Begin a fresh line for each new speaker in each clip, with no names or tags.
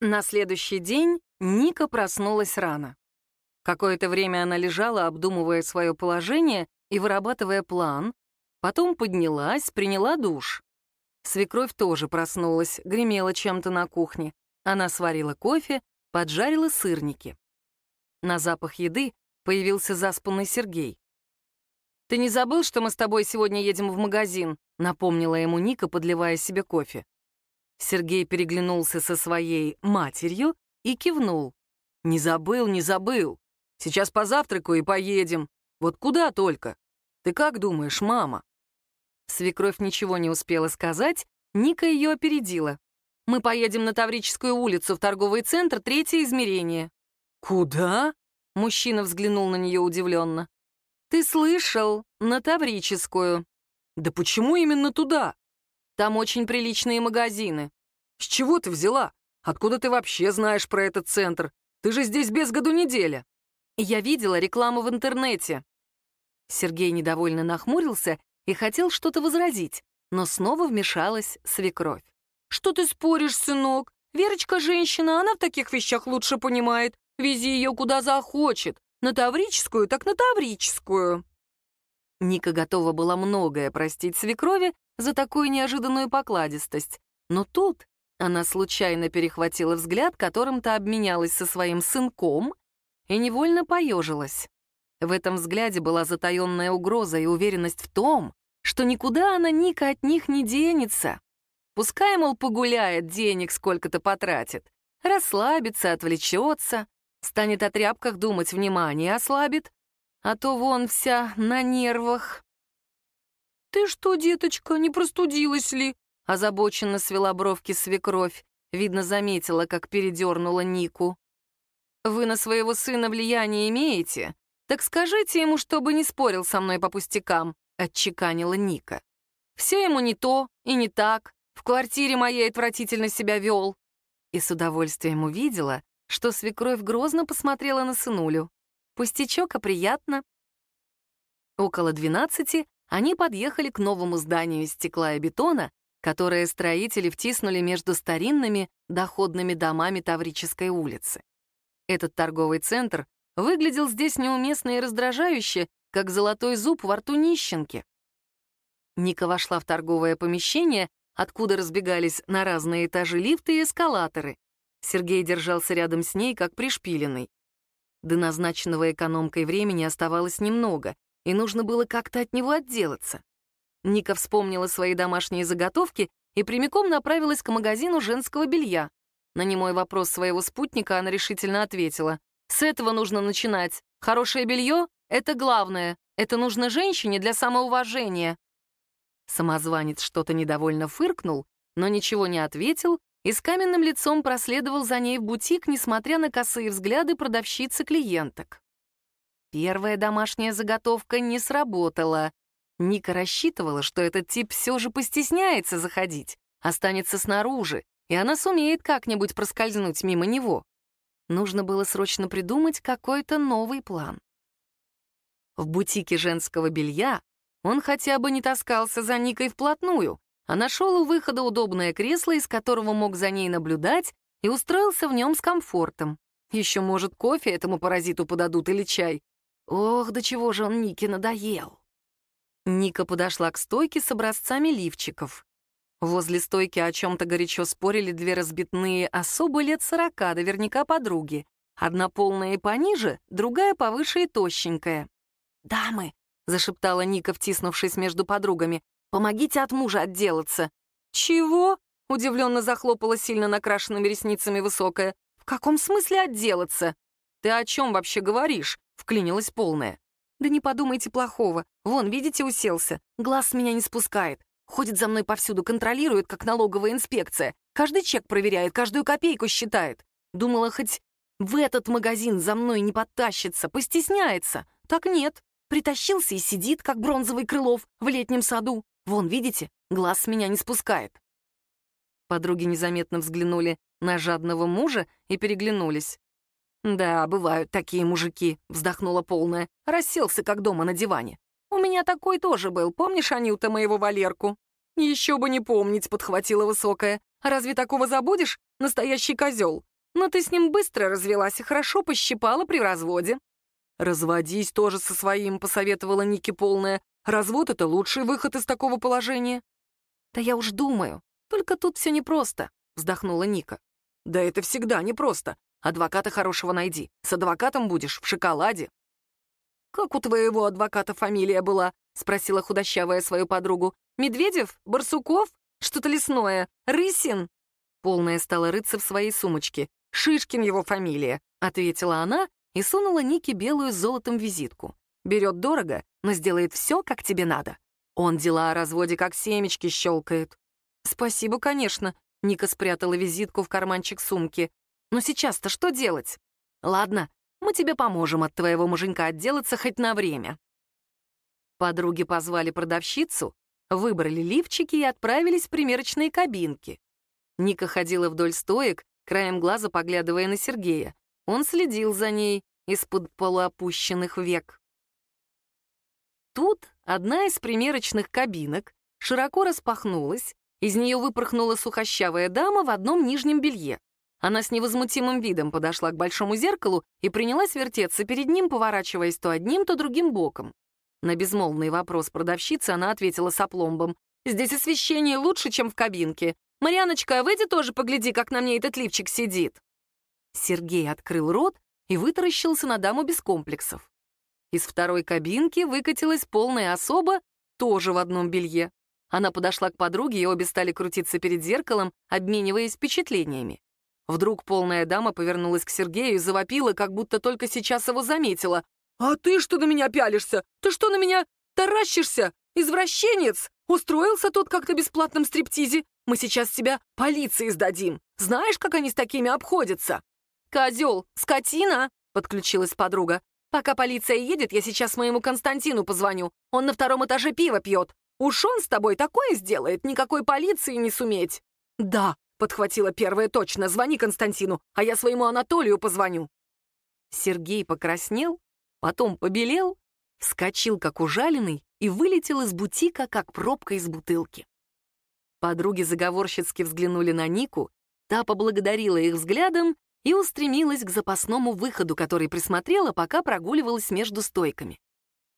На следующий день Ника проснулась рано. Какое-то время она лежала, обдумывая свое положение и вырабатывая план, потом поднялась, приняла душ. Свекровь тоже проснулась, гремела чем-то на кухне. Она сварила кофе, поджарила сырники. На запах еды появился заспанный Сергей. «Ты не забыл, что мы с тобой сегодня едем в магазин?» — напомнила ему Ника, подливая себе кофе. Сергей переглянулся со своей матерью и кивнул. «Не забыл, не забыл. Сейчас позавтракаю и поедем. Вот куда только? Ты как думаешь, мама?» Свекровь ничего не успела сказать, Ника ее опередила. «Мы поедем на Таврическую улицу в торговый центр, третье измерение». «Куда?» — мужчина взглянул на нее удивленно. «Ты слышал, на Таврическую». «Да почему именно туда?» Там очень приличные магазины. С чего ты взяла? Откуда ты вообще знаешь про этот центр? Ты же здесь без году неделя. Я видела рекламу в интернете. Сергей недовольно нахмурился и хотел что-то возразить, но снова вмешалась свекровь. «Что ты споришь, сынок? Верочка женщина, она в таких вещах лучше понимает. Вези ее куда захочет. На Таврическую, так на Таврическую». Ника готова была многое простить свекрови, за такую неожиданную покладистость. Но тут она случайно перехватила взгляд, которым-то обменялась со своим сынком, и невольно поежилась. В этом взгляде была затаённая угроза и уверенность в том, что никуда она, Ника, от них не денется. Пускай, мол, погуляет, денег сколько-то потратит, расслабится, отвлечется, станет о тряпках думать, внимание ослабит, а то вон вся на нервах. «Ты что, деточка, не простудилась ли?» Озабоченно свела бровки свекровь. Видно, заметила, как передернула Нику. «Вы на своего сына влияние имеете? Так скажите ему, чтобы не спорил со мной по пустякам», — отчеканила Ника. «Все ему не то и не так. В квартире моей отвратительно себя вел». И с удовольствием увидела, что свекровь грозно посмотрела на сынулю. Пустячок, а приятно. Около двенадцати они подъехали к новому зданию из стекла и бетона, которое строители втиснули между старинными доходными домами Таврической улицы. Этот торговый центр выглядел здесь неуместно и раздражающе, как золотой зуб во рту нищенки. Ника вошла в торговое помещение, откуда разбегались на разные этажи лифты и эскалаторы. Сергей держался рядом с ней, как пришпиленный. До назначенного экономкой времени оставалось немного, и нужно было как-то от него отделаться. Ника вспомнила свои домашние заготовки и прямиком направилась к магазину женского белья. На немой вопрос своего спутника она решительно ответила. «С этого нужно начинать. Хорошее белье — это главное. Это нужно женщине для самоуважения». Самозванец что-то недовольно фыркнул, но ничего не ответил и с каменным лицом проследовал за ней в бутик, несмотря на косые взгляды продавщицы клиенток. Первая домашняя заготовка не сработала. Ника рассчитывала, что этот тип все же постесняется заходить, останется снаружи, и она сумеет как-нибудь проскользнуть мимо него. Нужно было срочно придумать какой-то новый план. В бутике женского белья он хотя бы не таскался за Никой вплотную, а нашел у выхода удобное кресло, из которого мог за ней наблюдать, и устроился в нем с комфортом. Еще, может, кофе этому паразиту подадут или чай, Ох, до чего же он Нике надоел. Ника подошла к стойке с образцами лифчиков. Возле стойки о чем-то горячо спорили две разбитные особы лет сорока, наверняка подруги. Одна полная и пониже, другая повыше и тощенькая. «Дамы», — зашептала Ника, втиснувшись между подругами, «помогите от мужа отделаться». «Чего?» — удивленно захлопала сильно накрашенными ресницами высокая. «В каком смысле отделаться? Ты о чем вообще говоришь?» Вклинилась полная. «Да не подумайте плохого. Вон, видите, уселся. Глаз с меня не спускает. Ходит за мной повсюду, контролирует, как налоговая инспекция. Каждый чек проверяет, каждую копейку считает. Думала, хоть в этот магазин за мной не подтащится, постесняется. Так нет. Притащился и сидит, как бронзовый крылов, в летнем саду. Вон, видите, глаз с меня не спускает». Подруги незаметно взглянули на жадного мужа и переглянулись. «Да, бывают такие мужики», — вздохнула полная. Расселся, как дома на диване. «У меня такой тоже был, помнишь, Анюта, моего Валерку?» «Еще бы не помнить», — подхватила высокая. «Разве такого забудешь? Настоящий козел. Но ты с ним быстро развелась и хорошо пощипала при разводе».
«Разводись тоже со своим», — посоветовала Ники полная. «Развод — это лучший выход из такого положения».
«Да я уж думаю. Только тут все непросто», — вздохнула Ника.
«Да это всегда непросто. Адвоката хорошего найди. С адвокатом будешь в шоколаде».
«Как у твоего адвоката фамилия была?» — спросила худощавая свою подругу. «Медведев? Барсуков? Что-то лесное? Рысин?» Полная стала рыться в своей сумочке. «Шишкин его фамилия», — ответила она и сунула Нике белую с золотом визитку. «Берет дорого, но сделает все, как тебе надо. Он дела о разводе как семечки щелкает». «Спасибо, конечно», — Ника спрятала визитку в карманчик сумки. «Но сейчас-то что делать?» «Ладно, мы тебе поможем от твоего муженька отделаться хоть на время». Подруги позвали продавщицу, выбрали лифчики и отправились в примерочные кабинки. Ника ходила вдоль стоек, краем глаза поглядывая на Сергея. Он следил за ней из-под полуопущенных век. Тут одна из примерочных кабинок широко распахнулась, из нее выпорхнула сухощавая дама в одном нижнем белье. Она с невозмутимым видом подошла к большому зеркалу и принялась вертеться перед ним, поворачиваясь то одним, то другим боком. На безмолвный вопрос продавщицы она ответила с опломбом. «Здесь освещение лучше, чем в кабинке. Марьяночка, выйди тоже погляди, как на мне этот лифчик сидит». Сергей открыл рот и вытаращился на даму без комплексов. Из второй кабинки выкатилась полная особа, тоже в одном белье. Она подошла к подруге, и обе стали крутиться перед зеркалом, обмениваясь впечатлениями. Вдруг полная дама повернулась к Сергею и завопила, как будто только сейчас его заметила. «А ты что на меня пялишься? Ты что на меня таращишься? Извращенец! Устроился тут как на бесплатном стриптизе? Мы сейчас тебя полиции сдадим. Знаешь, как они с такими обходятся?» «Козел! Скотина!» — подключилась подруга. «Пока полиция едет, я сейчас моему Константину позвоню. Он на втором этаже пиво пьет. Уж он с тобой такое сделает, никакой полиции не суметь». «Да, Подхватила первая точно. Звони Константину, а я своему Анатолию позвоню. Сергей покраснел, потом побелел, вскочил как ужаленный и вылетел из бутика, как пробка из бутылки. Подруги заговорщицки взглянули на Нику, та поблагодарила их взглядом и устремилась к запасному выходу, который присмотрела, пока прогуливалась между стойками.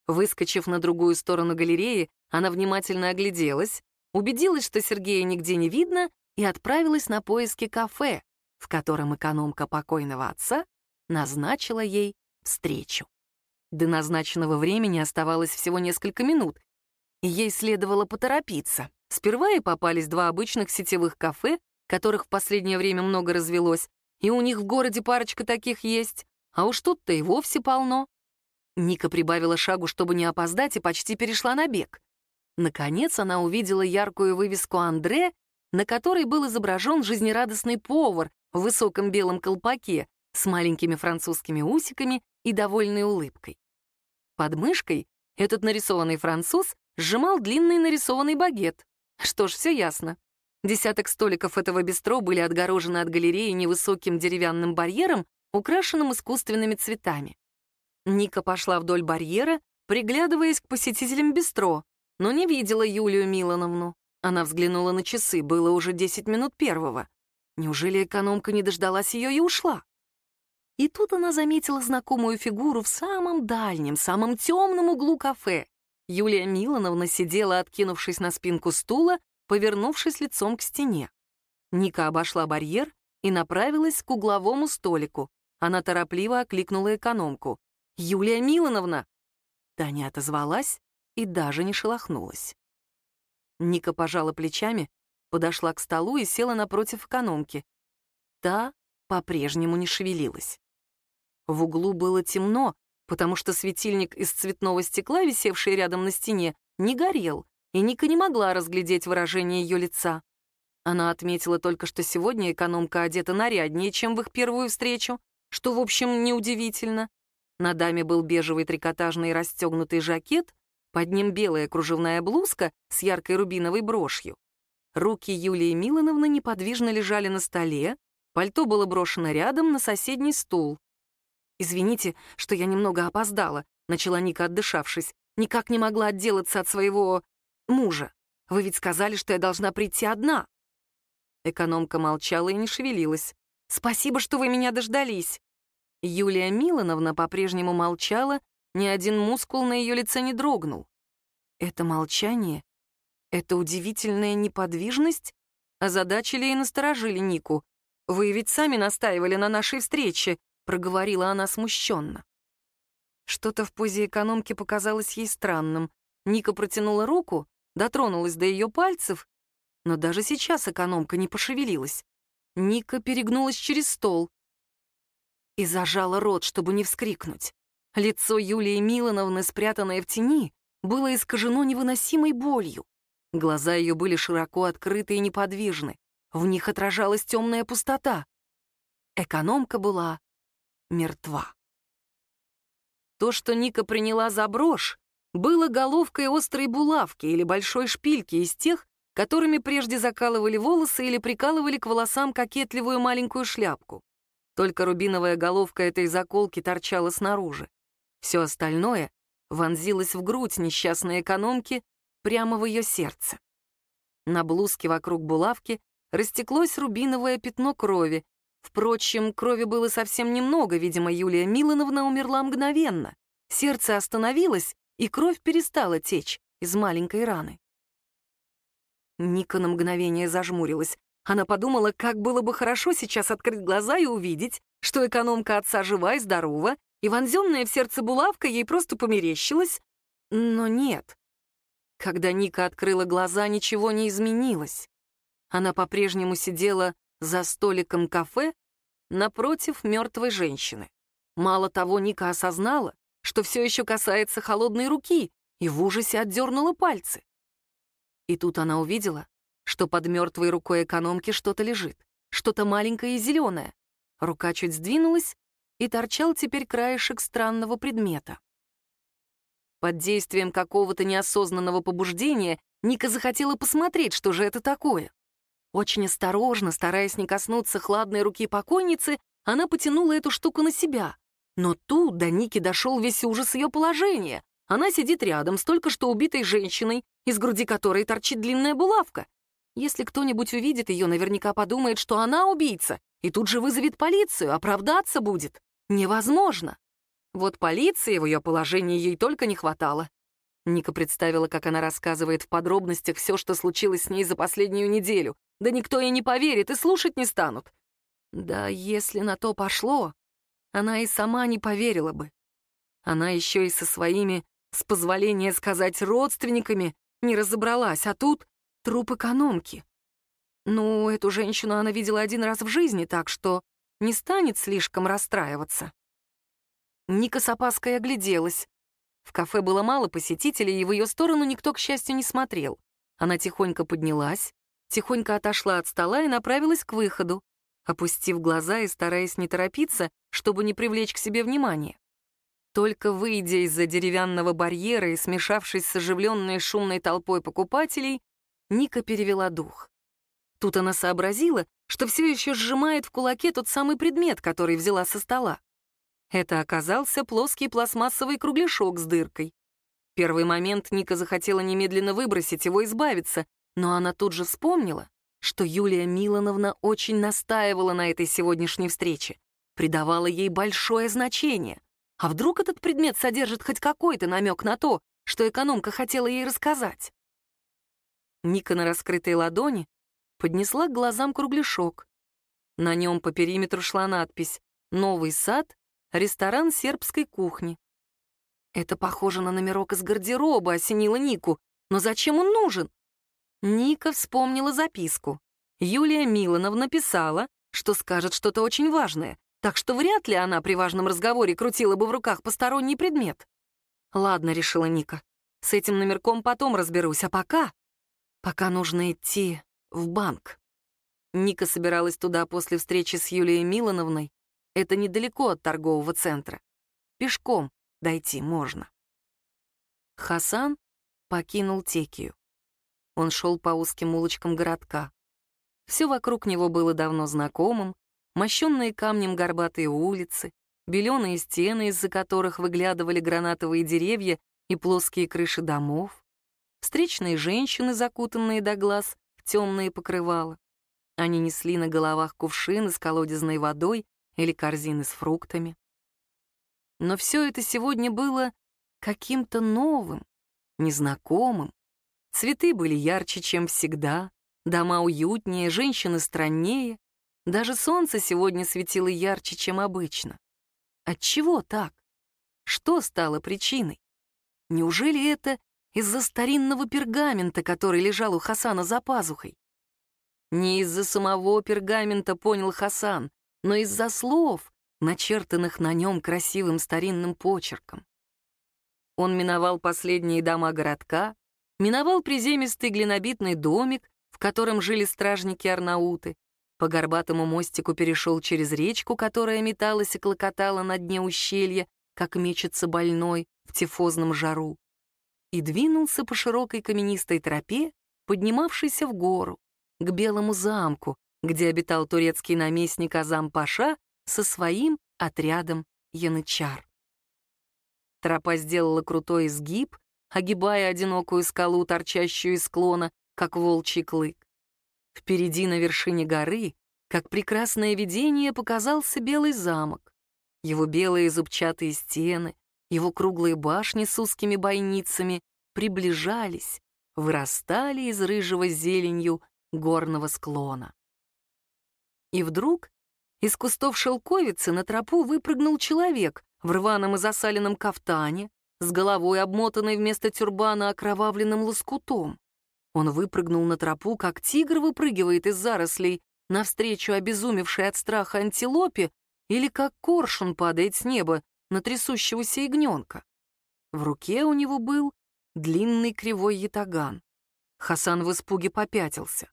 Выскочив на другую сторону галереи, она внимательно огляделась, убедилась, что Сергея нигде не видно, и отправилась на поиски кафе, в котором экономка покойного отца назначила ей встречу. До назначенного времени оставалось всего несколько минут, и ей следовало поторопиться. Сперва и попались два обычных сетевых кафе, которых в последнее время много развелось, и у них в городе парочка таких есть, а уж тут-то и вовсе полно. Ника прибавила шагу, чтобы не опоздать, и почти перешла на бег. Наконец она увидела яркую вывеску «Андре» на которой был изображен жизнерадостный повар в высоком белом колпаке с маленькими французскими усиками и довольной улыбкой. Под мышкой этот нарисованный француз сжимал длинный нарисованный багет. Что ж, все ясно. Десяток столиков этого бистро были отгорожены от галереи невысоким деревянным барьером, украшенным искусственными цветами. Ника пошла вдоль барьера, приглядываясь к посетителям бистро, но не видела Юлию Милановну. Она взглянула на часы, было уже 10 минут первого. Неужели экономка не дождалась ее и ушла? И тут она заметила знакомую фигуру в самом дальнем, самом темном углу кафе. Юлия Милановна сидела, откинувшись на спинку стула, повернувшись лицом к стене. Ника обошла барьер и направилась к угловому столику. Она торопливо окликнула экономку. «Юлия Милановна!» Та не отозвалась и даже не шелохнулась. Ника пожала плечами, подошла к столу и села напротив экономки. Та по-прежнему не шевелилась. В углу было темно, потому что светильник из цветного стекла, висевший рядом на стене, не горел, и Ника не могла разглядеть выражение ее лица. Она отметила только, что сегодня экономка одета наряднее, чем в их первую встречу, что, в общем, неудивительно. На даме был бежевый трикотажный расстегнутый жакет, под ним белая кружевная блузка с яркой рубиновой брошью. Руки Юлии Милановны неподвижно лежали на столе, пальто было брошено рядом на соседний стул. «Извините, что я немного опоздала», — начала Ника, отдышавшись. «Никак не могла отделаться от своего... мужа. Вы ведь сказали, что я должна прийти одна». Экономка молчала и не шевелилась. Спасибо, что вы меня дождались». Юлия Милановна по-прежнему молчала, ни один мускул на ее лице не дрогнул. Это молчание, это удивительная неподвижность озадачили и насторожили Нику. «Вы ведь сами настаивали на нашей встрече», — проговорила она смущенно. Что-то в позе экономки показалось ей странным. Ника протянула руку, дотронулась до ее пальцев, но даже сейчас экономка не пошевелилась. Ника перегнулась через стол и зажала рот, чтобы не вскрикнуть. Лицо Юлии Милановны, спрятанное в тени, было искажено невыносимой болью. Глаза ее были широко открыты и неподвижны. В них отражалась темная пустота. Экономка была мертва. То, что Ника приняла за брошь, было головкой острой булавки или большой шпильки из тех, которыми прежде закалывали волосы или прикалывали к волосам кокетливую маленькую шляпку. Только рубиновая головка этой заколки торчала снаружи. Все остальное вонзилось в грудь несчастной экономки прямо в ее сердце. На блузке вокруг булавки растеклось рубиновое пятно крови. Впрочем, крови было совсем немного, видимо, Юлия Милановна умерла мгновенно. Сердце остановилось, и кровь перестала течь из маленькой раны. Ника на мгновение зажмурилась. Она подумала, как было бы хорошо сейчас открыть глаза и увидеть, что экономка отца жива и здорова, и вонзенная в сердце булавка ей просто померещилась. Но нет. Когда Ника открыла глаза, ничего не изменилось. Она по-прежнему сидела за столиком кафе напротив мертвой женщины. Мало того, Ника осознала, что все еще касается холодной руки, и в ужасе отдернула пальцы. И тут она увидела, что под мертвой рукой экономки что-то лежит, что-то маленькое и зеленое. Рука чуть сдвинулась, и торчал теперь краешек странного предмета. Под действием какого-то неосознанного побуждения Ника захотела посмотреть, что же это такое. Очень осторожно, стараясь не коснуться хладной руки покойницы, она потянула эту штуку на себя. Но тут до Ники дошел весь ужас ее положения. Она сидит рядом с только что убитой женщиной, из груди которой торчит длинная булавка. Если кто-нибудь увидит ее, наверняка подумает, что она убийца, и тут же вызовет полицию, оправдаться будет. Невозможно. Вот полиции в ее положении ей только не хватало. Ника представила, как она рассказывает в подробностях все, что случилось с ней за последнюю неделю. Да никто ей не поверит и слушать не станут. Да если на то пошло, она и сама не поверила бы. Она еще и со своими, с позволения сказать, родственниками не разобралась, а тут труп экономки. Ну, эту женщину она видела один раз в жизни, так что не станет слишком расстраиваться. Ника с опаской огляделась. В кафе было мало посетителей, и в ее сторону никто, к счастью, не смотрел. Она тихонько поднялась, тихонько отошла от стола и направилась к выходу, опустив глаза и стараясь не торопиться, чтобы не привлечь к себе внимания. Только выйдя из-за деревянного барьера и смешавшись с оживленной шумной толпой покупателей, Ника перевела дух. Тут она сообразила, что все еще сжимает в кулаке тот самый предмет, который взяла со стола. Это оказался плоский пластмассовый кругляшок с дыркой. В первый момент Ника захотела немедленно выбросить его и избавиться, но она тут же вспомнила, что Юлия Милановна очень настаивала на этой сегодняшней встрече, придавала ей большое значение. А вдруг этот предмет содержит хоть какой-то намек на то, что экономка хотела ей рассказать? Ника на раскрытой ладони поднесла к глазам кругляшок. На нем по периметру шла надпись «Новый сад Ресторан сербской кухни. Это похоже на номерок из гардероба, осенила Нику. Но зачем он нужен? Ника вспомнила записку. Юлия Милановна писала, что скажет что-то очень важное, так что вряд ли она при важном разговоре крутила бы в руках посторонний предмет. Ладно, решила Ника, с этим номерком потом разберусь, а пока... Пока нужно идти в банк. Ника собиралась туда после встречи с Юлией Милановной, это недалеко от торгового центра. Пешком дойти можно. Хасан покинул Текию. Он шел по узким улочкам городка. Все вокруг него было давно знакомым, мощенные камнем горбатые улицы, беленые стены, из-за которых выглядывали гранатовые деревья и плоские крыши домов, встречные женщины, закутанные до глаз в темные покрывала. Они несли на головах кувшины с колодезной водой или корзины с фруктами. Но все это сегодня было каким-то новым, незнакомым. Цветы были ярче, чем всегда, дома уютнее, женщины страннее. Даже солнце сегодня светило ярче, чем обычно. Отчего так? Что стало причиной? Неужели это из-за старинного пергамента, который лежал у Хасана за пазухой? Не из-за самого пергамента, понял Хасан, но из-за слов, начертанных на нем красивым старинным почерком. Он миновал последние дома городка, миновал приземистый глинобитный домик, в котором жили стражники-арнауты, по горбатому мостику перешел через речку, которая металась и клокотала на дне ущелья, как мечется больной в тифозном жару, и двинулся по широкой каменистой тропе, поднимавшейся в гору, к Белому замку, где обитал турецкий наместник Азам-Паша со своим отрядом янычар. Тропа сделала крутой изгиб, огибая одинокую скалу, торчащую из склона, как волчий клык. Впереди на вершине горы, как прекрасное видение, показался белый замок. Его белые зубчатые стены, его круглые башни с узкими бойницами приближались, вырастали из рыжего зеленью горного склона. И вдруг из кустов шелковицы на тропу выпрыгнул человек в рваном и засаленном кафтане, с головой обмотанной вместо тюрбана окровавленным лоскутом. Он выпрыгнул на тропу, как тигр выпрыгивает из зарослей, навстречу обезумевшей от страха антилопе, или как коршун падает с неба на трясущегося ягненка. В руке у него был длинный кривой ятаган. Хасан в испуге попятился.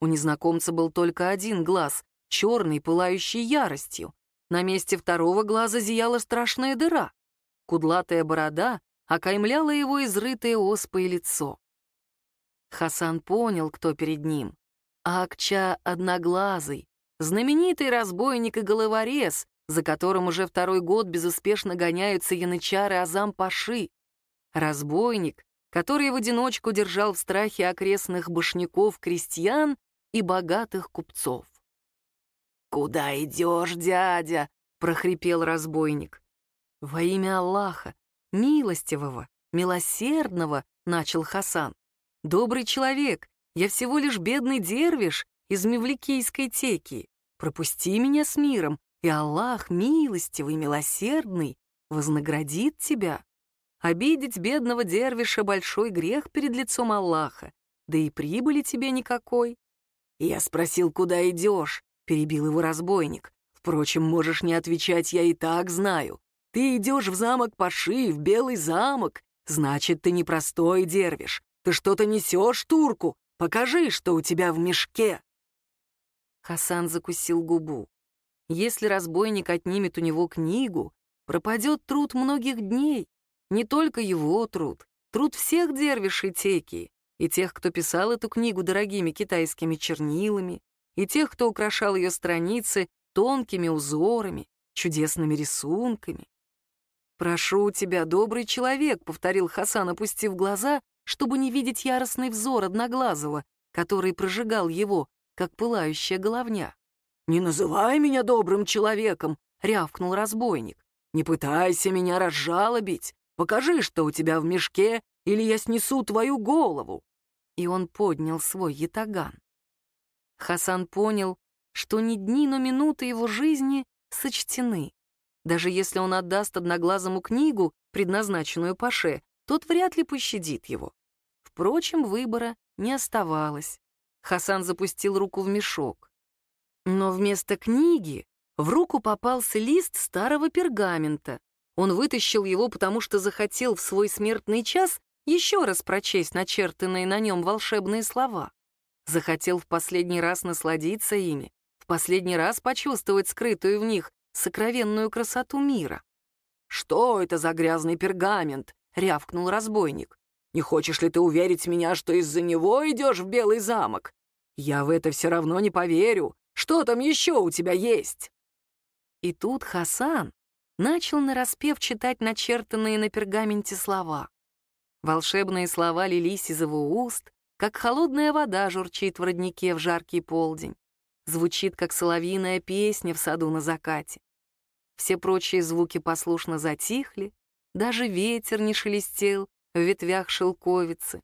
У незнакомца был только один глаз, черный, пылающий яростью. На месте второго глаза зияла страшная дыра. Кудлатая борода окаймляла его изрытое оспой лицо. Хасан понял, кто перед ним. Акча Одноглазый, знаменитый разбойник и головорез, за которым уже второй год безуспешно гоняются янычары Азам-Паши. Разбойник, который в одиночку держал в страхе окрестных башняков, крестьян и богатых купцов. «Куда идешь, дядя?» — прохрипел разбойник. «Во имя Аллаха, милостивого, милосердного», — начал Хасан. «Добрый человек, я всего лишь бедный дервиш из Мевликийской теки. Пропусти меня с миром, и Аллах, милостивый, милосердный, вознаградит тебя. Обидеть бедного дервиша — большой грех перед лицом Аллаха, да и прибыли тебе никакой». «Я спросил, куда идешь?» — перебил его разбойник. «Впрочем, можешь не отвечать, я и так знаю. Ты идешь в замок Паши, в Белый замок. Значит, ты не простой дервиш. Ты что-то несешь турку. Покажи, что у тебя в мешке». Хасан закусил губу. Если разбойник отнимет у него книгу, пропадет труд многих дней. Не только его труд, труд всех дервишей Теки, и тех, кто писал эту книгу дорогими китайскими чернилами, и тех, кто украшал ее страницы тонкими узорами, чудесными рисунками. «Прошу тебя, добрый человек», — повторил Хасан, опустив глаза, чтобы не видеть яростный взор Одноглазого, который прожигал его, как пылающая головня. «Не называй меня добрым человеком», — рявкнул разбойник. «Не пытайся меня разжалобить. Покажи, что у тебя в мешке, или я снесу твою голову». И он поднял свой ятаган. Хасан понял, что ни дни, но минуты его жизни сочтены. Даже если он отдаст одноглазому книгу, предназначенную Паше, тот вряд ли пощадит его. Впрочем, выбора не оставалось. Хасан запустил руку в мешок. Но вместо книги в руку попался лист старого пергамента. Он вытащил его, потому что захотел в свой смертный час еще раз прочесть начертанные на нем волшебные слова. Захотел в последний раз насладиться ими, в последний раз почувствовать скрытую в них сокровенную красоту мира. «Что это за грязный пергамент?» — рявкнул разбойник. «Не хочешь ли ты уверить меня, что из-за него идешь в Белый замок? Я в это все равно не поверю. Что там еще у тебя есть?» И тут Хасан начал нараспев читать начертанные на пергаменте слова. Волшебные слова лились из его уст, как холодная вода журчит в роднике в жаркий полдень. звучит, как соловьиная песня в саду на закате. Все прочие звуки послушно затихли, даже ветер не шелестел в ветвях шелковицы.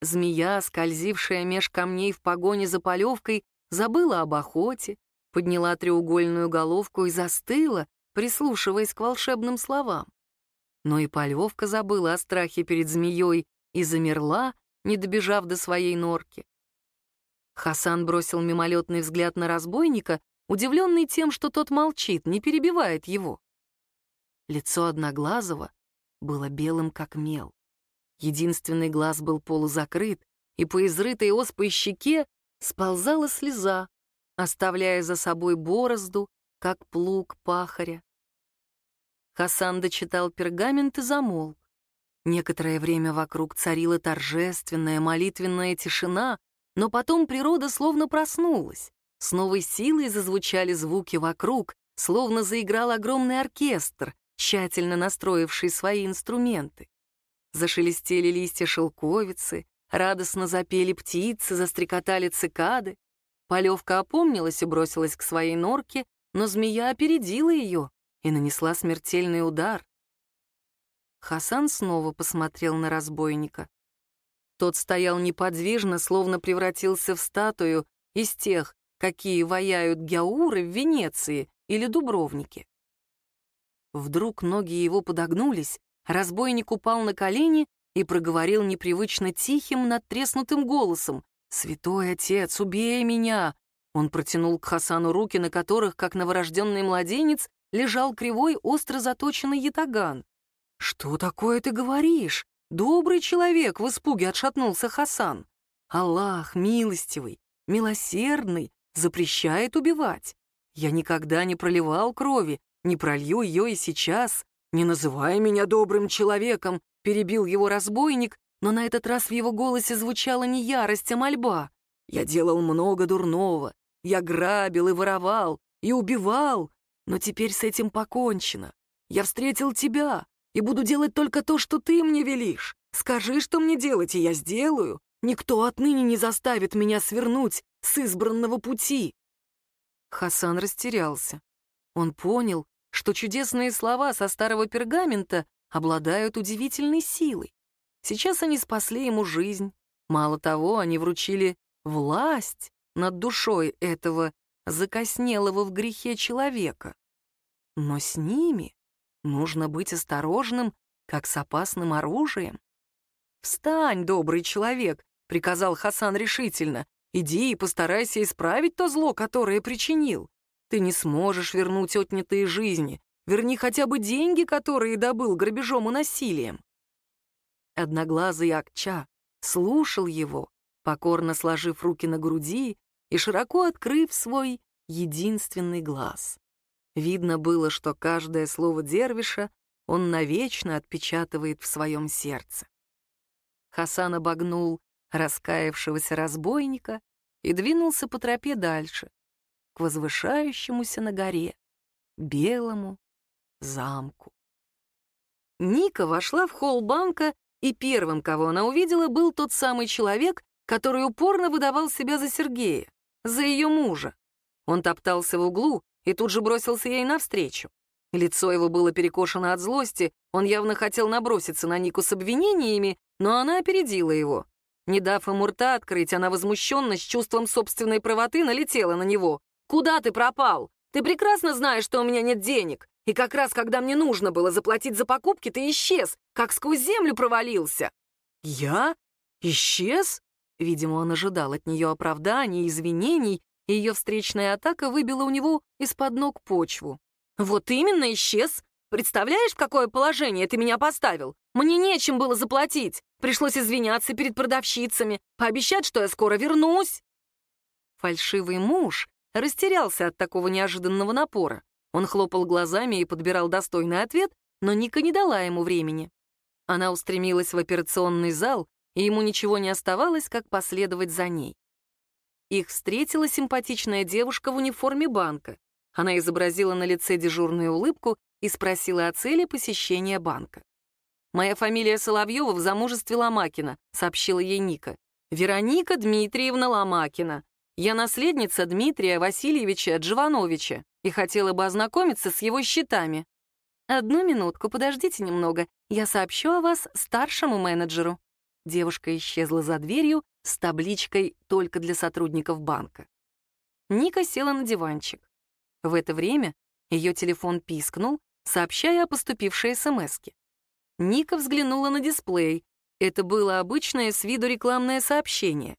Змея, скользившая меж камней в погоне за полевкой, забыла об охоте, подняла треугольную головку и застыла, прислушиваясь к волшебным словам. Но и полевка забыла о страхе перед змеей и замерла, не добежав до своей норки. Хасан бросил мимолетный взгляд на разбойника, удивленный тем, что тот молчит, не перебивает его. Лицо Одноглазого было белым, как мел. Единственный глаз был полузакрыт, и по изрытой оспой щеке сползала слеза, оставляя за собой борозду, как плуг пахаря. Хасан дочитал пергамент и замолк. Некоторое время вокруг царила торжественная молитвенная тишина, но потом природа словно проснулась. С новой силой зазвучали звуки вокруг, словно заиграл огромный оркестр, тщательно настроивший свои инструменты. Зашелестели листья шелковицы, радостно запели птицы, застрекотали цикады. Полевка опомнилась и бросилась к своей норке, но змея опередила ее и нанесла смертельный удар. Хасан снова посмотрел на разбойника. Тот стоял неподвижно, словно превратился в статую из тех, какие ваяют гяуры в Венеции или Дубровнике. Вдруг ноги его подогнулись, разбойник упал на колени и проговорил непривычно тихим, надтреснутым голосом. «Святой отец, убей меня!» Он протянул к Хасану руки, на которых, как новорожденный младенец, лежал кривой, остро заточенный ятаган. «Что такое ты говоришь? Добрый человек!» — в испуге отшатнулся Хасан. «Аллах, милостивый, милосердный, запрещает убивать. Я никогда не проливал крови, не пролью ее и сейчас. Не называй меня добрым человеком, перебил его разбойник, но на этот раз в его голосе звучала не ярость, а мольба. Я делал много дурного. Я грабил и воровал, и убивал, но теперь с этим покончено. Я встретил тебя и буду делать только то, что ты мне велишь. Скажи, что мне делать, и я сделаю. Никто отныне не заставит меня свернуть с избранного пути. Хасан растерялся. Он понял, что чудесные слова со старого пергамента обладают удивительной силой. Сейчас они спасли ему жизнь. Мало того, они вручили власть над душой этого закоснелого в грехе человека. Но с ними нужно быть осторожным, как с опасным оружием. «Встань, добрый человек», — приказал Хасан решительно. «Иди и постарайся исправить то зло, которое причинил. Ты не сможешь вернуть отнятые жизни. Верни хотя бы деньги, которые добыл грабежом и насилием. Одноглазый Акча слушал его, покорно сложив руки на груди и широко открыв свой единственный глаз. Видно было, что каждое слово Дервиша он навечно отпечатывает в своем сердце. Хасан обогнул раскаявшегося разбойника и двинулся по тропе дальше, к возвышающемуся на горе, белому замку. Ника вошла в холл банка, и первым, кого она увидела, был тот самый человек, который упорно выдавал себя за Сергея, за ее мужа. Он топтался в углу и тут же бросился ей навстречу. Лицо его было перекошено от злости, он явно хотел наброситься на Нику с обвинениями, но она опередила его. Не дав ему рта открыть, она возмущенно, с чувством собственной правоты, налетела на него. «Куда ты пропал? Ты прекрасно знаешь, что у меня нет денег. И как раз, когда мне нужно было заплатить за покупки, ты исчез, как сквозь землю провалился». «Я? Исчез?» Видимо, он ожидал от нее оправданий, извинений, и ее встречная атака выбила у него из-под ног почву. «Вот именно, исчез. Представляешь, в какое положение ты меня поставил? Мне нечем было заплатить. Пришлось извиняться перед продавщицами, пообещать, что я скоро вернусь». Фальшивый муж растерялся от такого неожиданного напора. Он хлопал глазами и подбирал достойный ответ, но Ника не дала ему времени. Она устремилась в операционный зал, и ему ничего не оставалось, как последовать за ней. Их встретила симпатичная девушка в униформе банка. Она изобразила на лице дежурную улыбку и спросила о цели посещения банка. «Моя фамилия Соловьева в замужестве Ломакина», — сообщила ей Ника. «Вероника Дмитриевна Ломакина. Я наследница Дмитрия Васильевича Дживановича и хотела бы ознакомиться с его счетами. Одну минутку, подождите немного, я сообщу о вас старшему менеджеру. Девушка исчезла за дверью с табличкой «Только для сотрудников банка». Ника села на диванчик. В это время ее телефон пискнул, сообщая о поступившей СМСке. Ника взглянула на дисплей. Это было обычное с виду рекламное сообщение.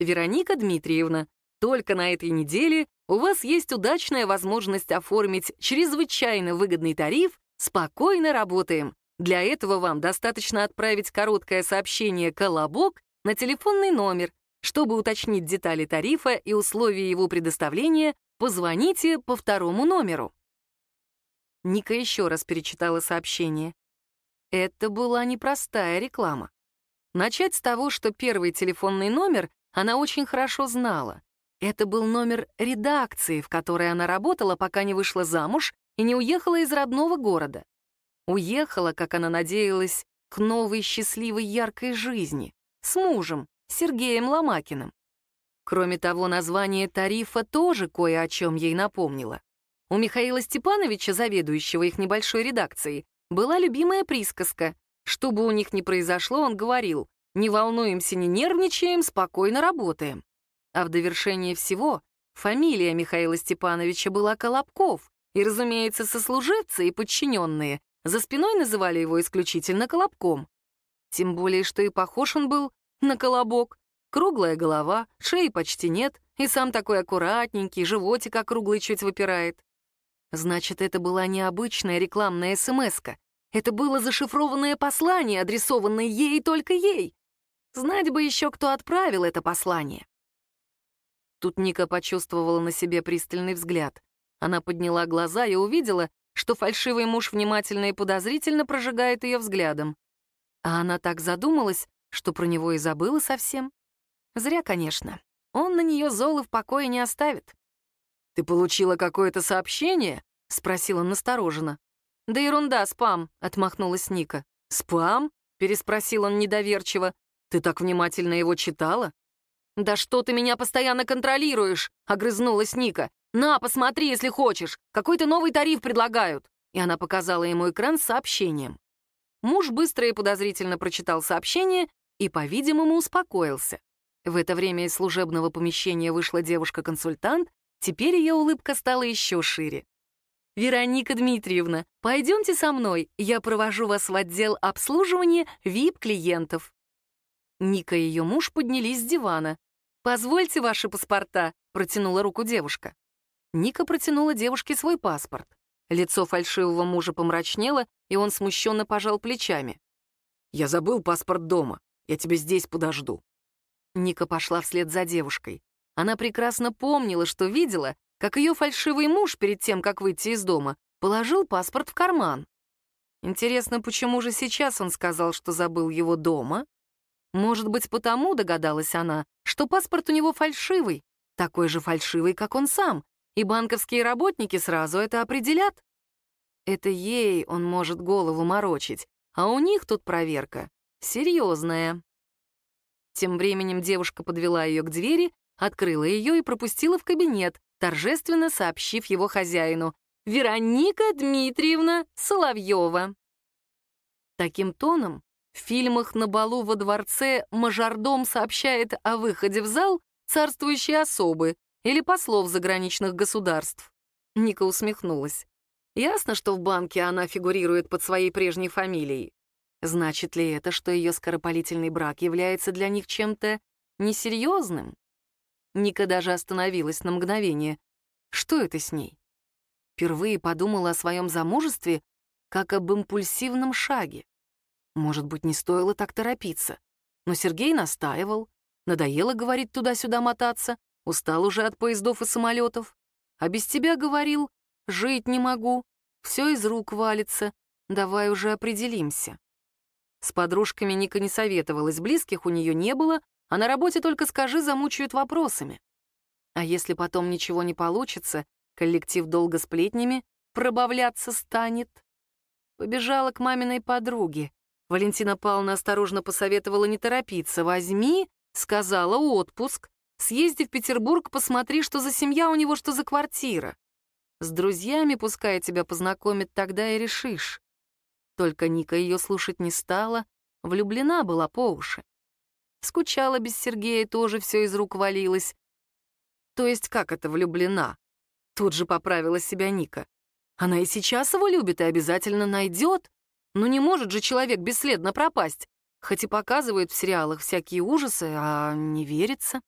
«Вероника Дмитриевна, только на этой неделе у вас есть удачная возможность оформить чрезвычайно выгодный тариф «Спокойно работаем». Для этого вам достаточно отправить короткое сообщение «Колобок» на телефонный номер. Чтобы уточнить детали тарифа и условия его предоставления, позвоните по второму номеру. Ника еще раз перечитала сообщение. Это была непростая реклама. Начать с того, что первый телефонный номер она очень хорошо знала. Это был номер редакции, в которой она работала, пока не вышла замуж и не уехала из родного города. Уехала, как она надеялась, к новой счастливой яркой жизни, с мужем, Сергеем Ломакиным. Кроме того, название тарифа тоже кое о чем ей напомнило. У Михаила Степановича, заведующего их небольшой редакцией, была любимая присказка. Что бы у них ни произошло, он говорил, не волнуемся, не нервничаем, спокойно работаем. А в довершение всего, фамилия Михаила Степановича была Колобков, и, разумеется, сослуживцы и подчиненные за спиной называли его исключительно Колобком. Тем более, что и похож он был на колобок. Круглая голова, шеи почти нет, и сам такой аккуратненький, животик округлый чуть выпирает. Значит, это была необычная рекламная смс -ка. Это было зашифрованное послание, адресованное ей только ей. Знать бы еще, кто отправил это послание. Тут Ника почувствовала на себе пристальный взгляд. Она подняла глаза и увидела, что фальшивый муж внимательно и подозрительно прожигает ее взглядом. А она так задумалась, что про него и забыла совсем. Зря, конечно. Он на нее золы в покое не оставит. «Ты получила какое-то сообщение?» — спросил он настороженно. «Да ерунда, спам», — отмахнулась Ника. «Спам?» — переспросил он недоверчиво. «Ты так внимательно его читала?» «Да что ты меня постоянно контролируешь?» — огрызнулась Ника. «На, посмотри, если хочешь. Какой-то новый тариф предлагают». И она показала ему экран с сообщением. Муж быстро и подозрительно прочитал сообщение и, по-видимому, успокоился. В это время из служебного помещения вышла девушка-консультант, теперь ее улыбка стала еще шире. «Вероника Дмитриевна, пойдемте со мной, я провожу вас в отдел обслуживания VIP-клиентов». Ника и ее муж поднялись с дивана. «Позвольте ваши паспорта», — протянула руку девушка. Ника протянула девушке свой паспорт. Лицо фальшивого мужа помрачнело, и он смущенно пожал плечами. «Я забыл паспорт дома. Я тебя здесь подожду». Ника пошла вслед за девушкой. Она прекрасно помнила, что видела, как ее фальшивый муж перед тем, как выйти из дома, положил паспорт в карман. Интересно, почему же сейчас он сказал, что забыл его дома? Может быть, потому, догадалась она, что паспорт у него фальшивый, такой же фальшивый, как он сам, и банковские работники сразу это определят. Это ей он может голову морочить, а у них тут проверка серьезная. Тем временем девушка подвела ее к двери, открыла ее и пропустила в кабинет, торжественно сообщив его хозяину. «Вероника Дмитриевна Соловьева». Таким тоном в фильмах «На балу во дворце» мажордом сообщает о выходе в зал царствующей особы или послов заграничных государств. Ника усмехнулась. Ясно, что в банке она фигурирует под своей прежней фамилией. Значит ли это, что ее скоропалительный брак является для них чем-то несерьезным? Ника даже остановилась на мгновение. Что это с ней? Впервые подумала о своем замужестве как об импульсивном шаге. Может быть, не стоило так торопиться. Но Сергей настаивал. Надоело, говорить туда-сюда мотаться. Устал уже от поездов и самолетов. А без тебя, говорил, жить не могу. Все из рук валится. Давай уже определимся. С подружками Ника не советовалась, близких у нее не было, а на работе только скажи, замучают вопросами. А если потом ничего не получится, коллектив долго сплетнями пробавляться станет. Побежала к маминой подруге. Валентина Павловна осторожно посоветовала не торопиться. «Возьми», — сказала, — «отпуск. Съезди в Петербург, посмотри, что за семья у него, что за квартира. С друзьями пускай тебя познакомит, тогда и решишь. Только Ника ее слушать не стала, влюблена была по уши. Скучала без Сергея, тоже все из рук валилось. То есть как это влюблена? Тут же поправила себя Ника. Она и сейчас его любит и обязательно найдет. Но не может же человек бесследно пропасть. Хоть и показывают в сериалах всякие ужасы, а не верится.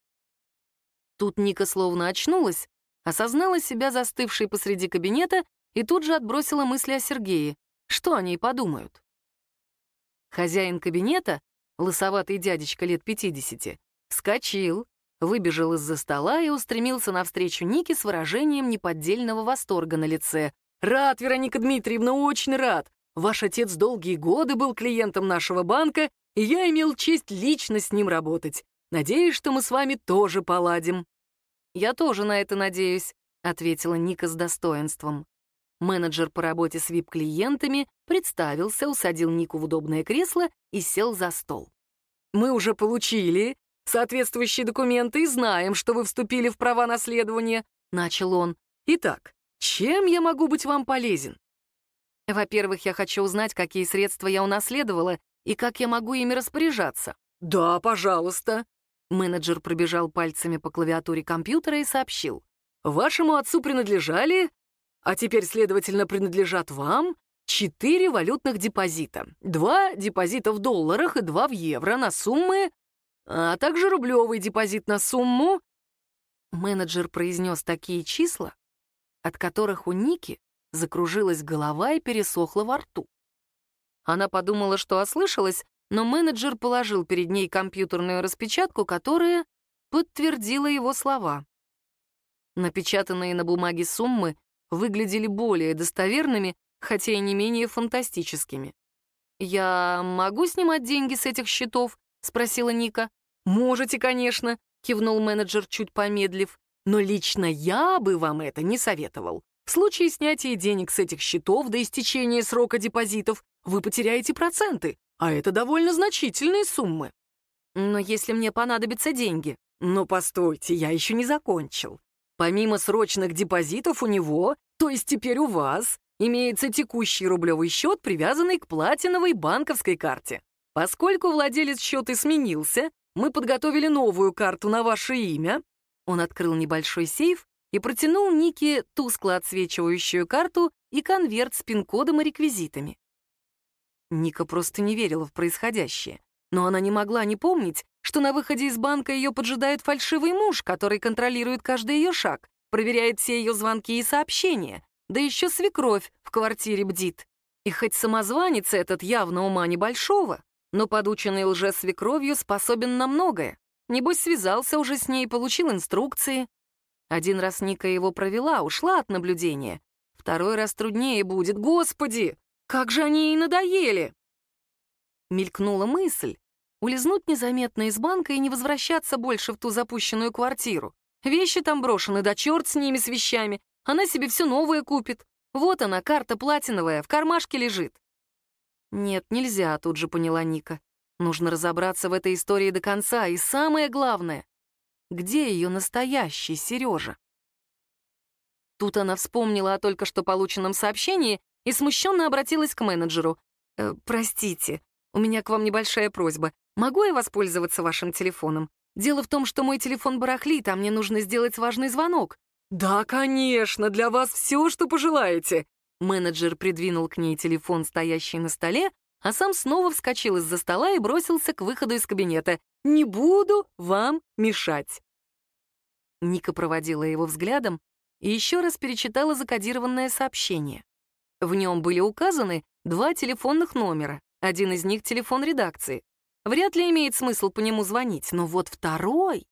Тут Ника словно очнулась, осознала себя застывшей посреди кабинета и тут же отбросила мысли о Сергее. Что о ней подумают? Хозяин кабинета, лысоватый дядечка лет 50, вскочил, выбежал из-за стола и устремился навстречу Нике с выражением неподдельного восторга на лице. «Рад, Вероника Дмитриевна, очень рад! Ваш отец долгие годы был клиентом нашего банка, и я имел честь лично с ним работать. Надеюсь, что мы с вами тоже поладим». «Я тоже на это надеюсь», — ответила Ника с достоинством. Менеджер по работе с VIP-клиентами представился, усадил Нику в удобное кресло и сел за стол. «Мы уже получили соответствующие документы и знаем, что вы вступили в права наследования», — начал он. «Итак, чем я могу быть вам полезен?» «Во-первых, я хочу узнать, какие средства я унаследовала и как я могу ими распоряжаться». «Да, пожалуйста», Менеджер пробежал пальцами по клавиатуре компьютера и сообщил. «Вашему отцу принадлежали, а теперь, следовательно, принадлежат вам, четыре валютных депозита. Два депозита в долларах и два в евро на суммы, а также рублевый депозит на сумму...» Менеджер произнес такие числа, от которых у Ники закружилась голова и пересохла во рту. Она подумала, что ослышалась, но менеджер положил перед ней компьютерную распечатку, которая подтвердила его слова. Напечатанные на бумаге суммы выглядели более достоверными, хотя и не менее фантастическими. «Я могу снимать деньги с этих счетов?» — спросила Ника. «Можете, конечно», — кивнул менеджер, чуть помедлив. «Но лично я бы вам это не советовал. В случае снятия денег с этих счетов до истечения срока депозитов вы потеряете проценты, а это довольно значительные суммы. Но если мне понадобятся деньги... Но постойте, я еще не закончил. Помимо срочных депозитов у него, то есть теперь у вас, имеется текущий рублевый счет, привязанный к платиновой банковской карте. Поскольку владелец счета сменился, мы подготовили новую карту на ваше имя. Он открыл небольшой сейф и протянул Нике тускло отсвечивающую карту и конверт с пин-кодом и реквизитами. Ника просто не верила в происходящее. Но она не могла не помнить, что на выходе из банка ее поджидает фальшивый муж, который контролирует каждый ее шаг, проверяет все ее звонки и сообщения, да еще свекровь в квартире бдит. И хоть самозванец этот явно ума небольшого, но подученный лже-свекровью способен на многое. Небось, связался уже с ней, получил инструкции. Один раз Ника его провела, ушла от наблюдения. Второй раз труднее будет. Господи! Как же они ей надоели!» Мелькнула мысль улизнуть незаметно из банка и не возвращаться больше в ту запущенную квартиру. Вещи там брошены, да черт с ними, с вещами. Она себе все новое купит. Вот она, карта платиновая, в кармашке лежит. Нет, нельзя, тут же поняла Ника. Нужно разобраться в этой истории до конца, и самое главное, где ее настоящий Сережа? Тут она вспомнила о только что полученном сообщении и смущенно обратилась к менеджеру. «Э, «Простите, у меня к вам небольшая просьба. Могу я воспользоваться вашим телефоном? Дело в том, что мой телефон барахлит, а мне нужно сделать важный звонок». «Да, конечно, для вас все, что пожелаете». Менеджер придвинул к ней телефон, стоящий на столе, а сам снова вскочил из-за стола и бросился к выходу из кабинета. «Не буду вам мешать». Ника проводила его взглядом и еще раз перечитала закодированное сообщение. В нем были указаны два телефонных номера, один из них — телефон редакции. Вряд ли имеет смысл по нему звонить, но вот второй...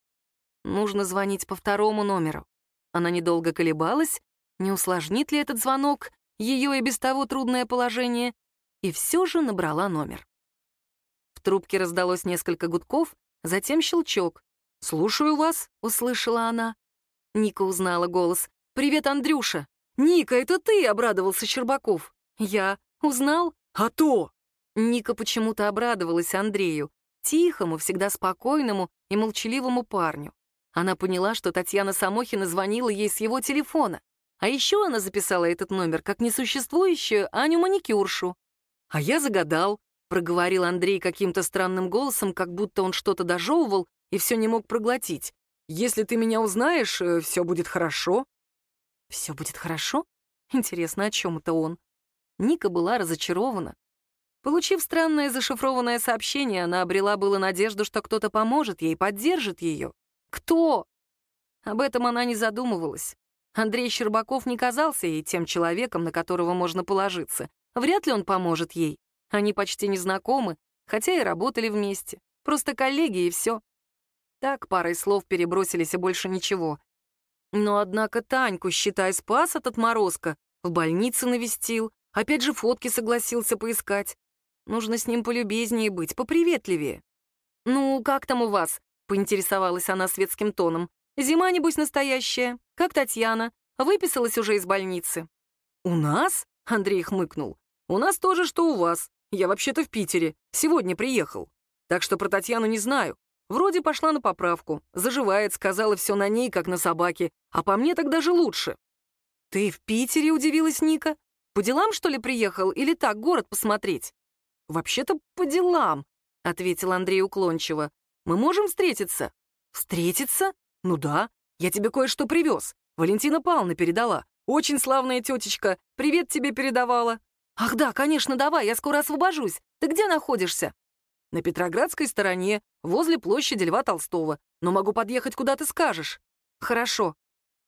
Нужно звонить по второму номеру. Она недолго колебалась, не усложнит ли этот звонок ее и без того трудное положение, и все же набрала номер. В трубке раздалось несколько гудков, затем щелчок. «Слушаю вас», — услышала она. Ника узнала голос. «Привет, Андрюша!» «Ника, это ты!» — обрадовался Щербаков. «Я? Узнал?» «А то!» Ника почему-то обрадовалась Андрею, тихому, всегда спокойному и молчаливому парню. Она поняла, что Татьяна Самохина звонила ей с его телефона. А еще она записала этот номер как несуществующую Аню-маникюршу. «А я загадал», — проговорил Андрей каким-то странным голосом, как будто он что-то дожевывал и все не мог проглотить. «Если ты меня узнаешь, э, все будет хорошо». «Все будет хорошо?» Интересно, о чем это он? Ника была разочарована. Получив странное зашифрованное сообщение, она обрела было надежду, что кто-то поможет ей, поддержит ее. Кто? Об этом она не задумывалась. Андрей Щербаков не казался ей тем человеком, на которого можно положиться. Вряд ли он поможет ей. Они почти не знакомы, хотя и работали вместе. Просто коллеги и все. Так парой слов перебросились и больше ничего. Но однако Таньку, считай, спас от отморозка, в больнице навестил, опять же фотки согласился поискать. Нужно с ним полюбезнее быть, поприветливее. «Ну, как там у вас?» — поинтересовалась она светским тоном. «Зима, небось, настоящая. Как Татьяна? Выписалась уже из больницы». «У нас?» — Андрей хмыкнул. «У нас тоже, что у вас. Я вообще-то в Питере. Сегодня приехал. Так что про Татьяну не знаю. Вроде пошла на поправку. Заживает, сказала все на ней, как на собаке. А по мне так даже лучше». «Ты в Питере?» — удивилась Ника. «По делам, что ли, приехал? Или так, город посмотреть?» «Вообще-то по делам», — ответил Андрей уклончиво. «Мы можем встретиться?» «Встретиться? Ну да. Я тебе кое-что привез. Валентина Павловна передала. Очень славная тетечка. Привет тебе передавала». «Ах да, конечно, давай, я скоро освобожусь. Ты где находишься?» «На Петроградской стороне, возле площади Льва Толстого. Но могу подъехать, куда ты скажешь». «Хорошо.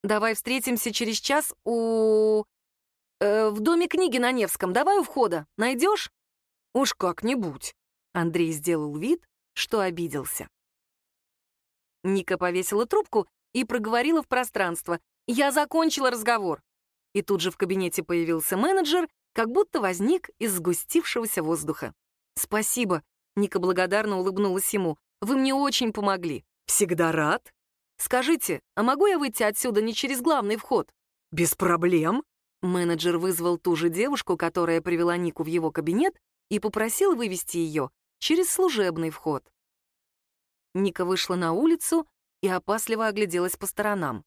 Давай встретимся через час у... Э, в Доме книги на Невском. Давай у входа. Найдешь?» «Уж как-нибудь». Андрей сделал вид, что обиделся. Ника повесила трубку и проговорила в пространство. «Я закончила разговор». И тут же в кабинете появился менеджер, как будто возник из сгустившегося воздуха. «Спасибо», — Ника благодарно улыбнулась ему. «Вы мне очень помогли». «Всегда рад». «Скажите, а могу я выйти отсюда не через главный вход?» «Без проблем». Менеджер вызвал ту же девушку, которая привела Нику в его кабинет, и попросил вывести ее через служебный вход. Ника вышла на улицу и опасливо огляделась по сторонам.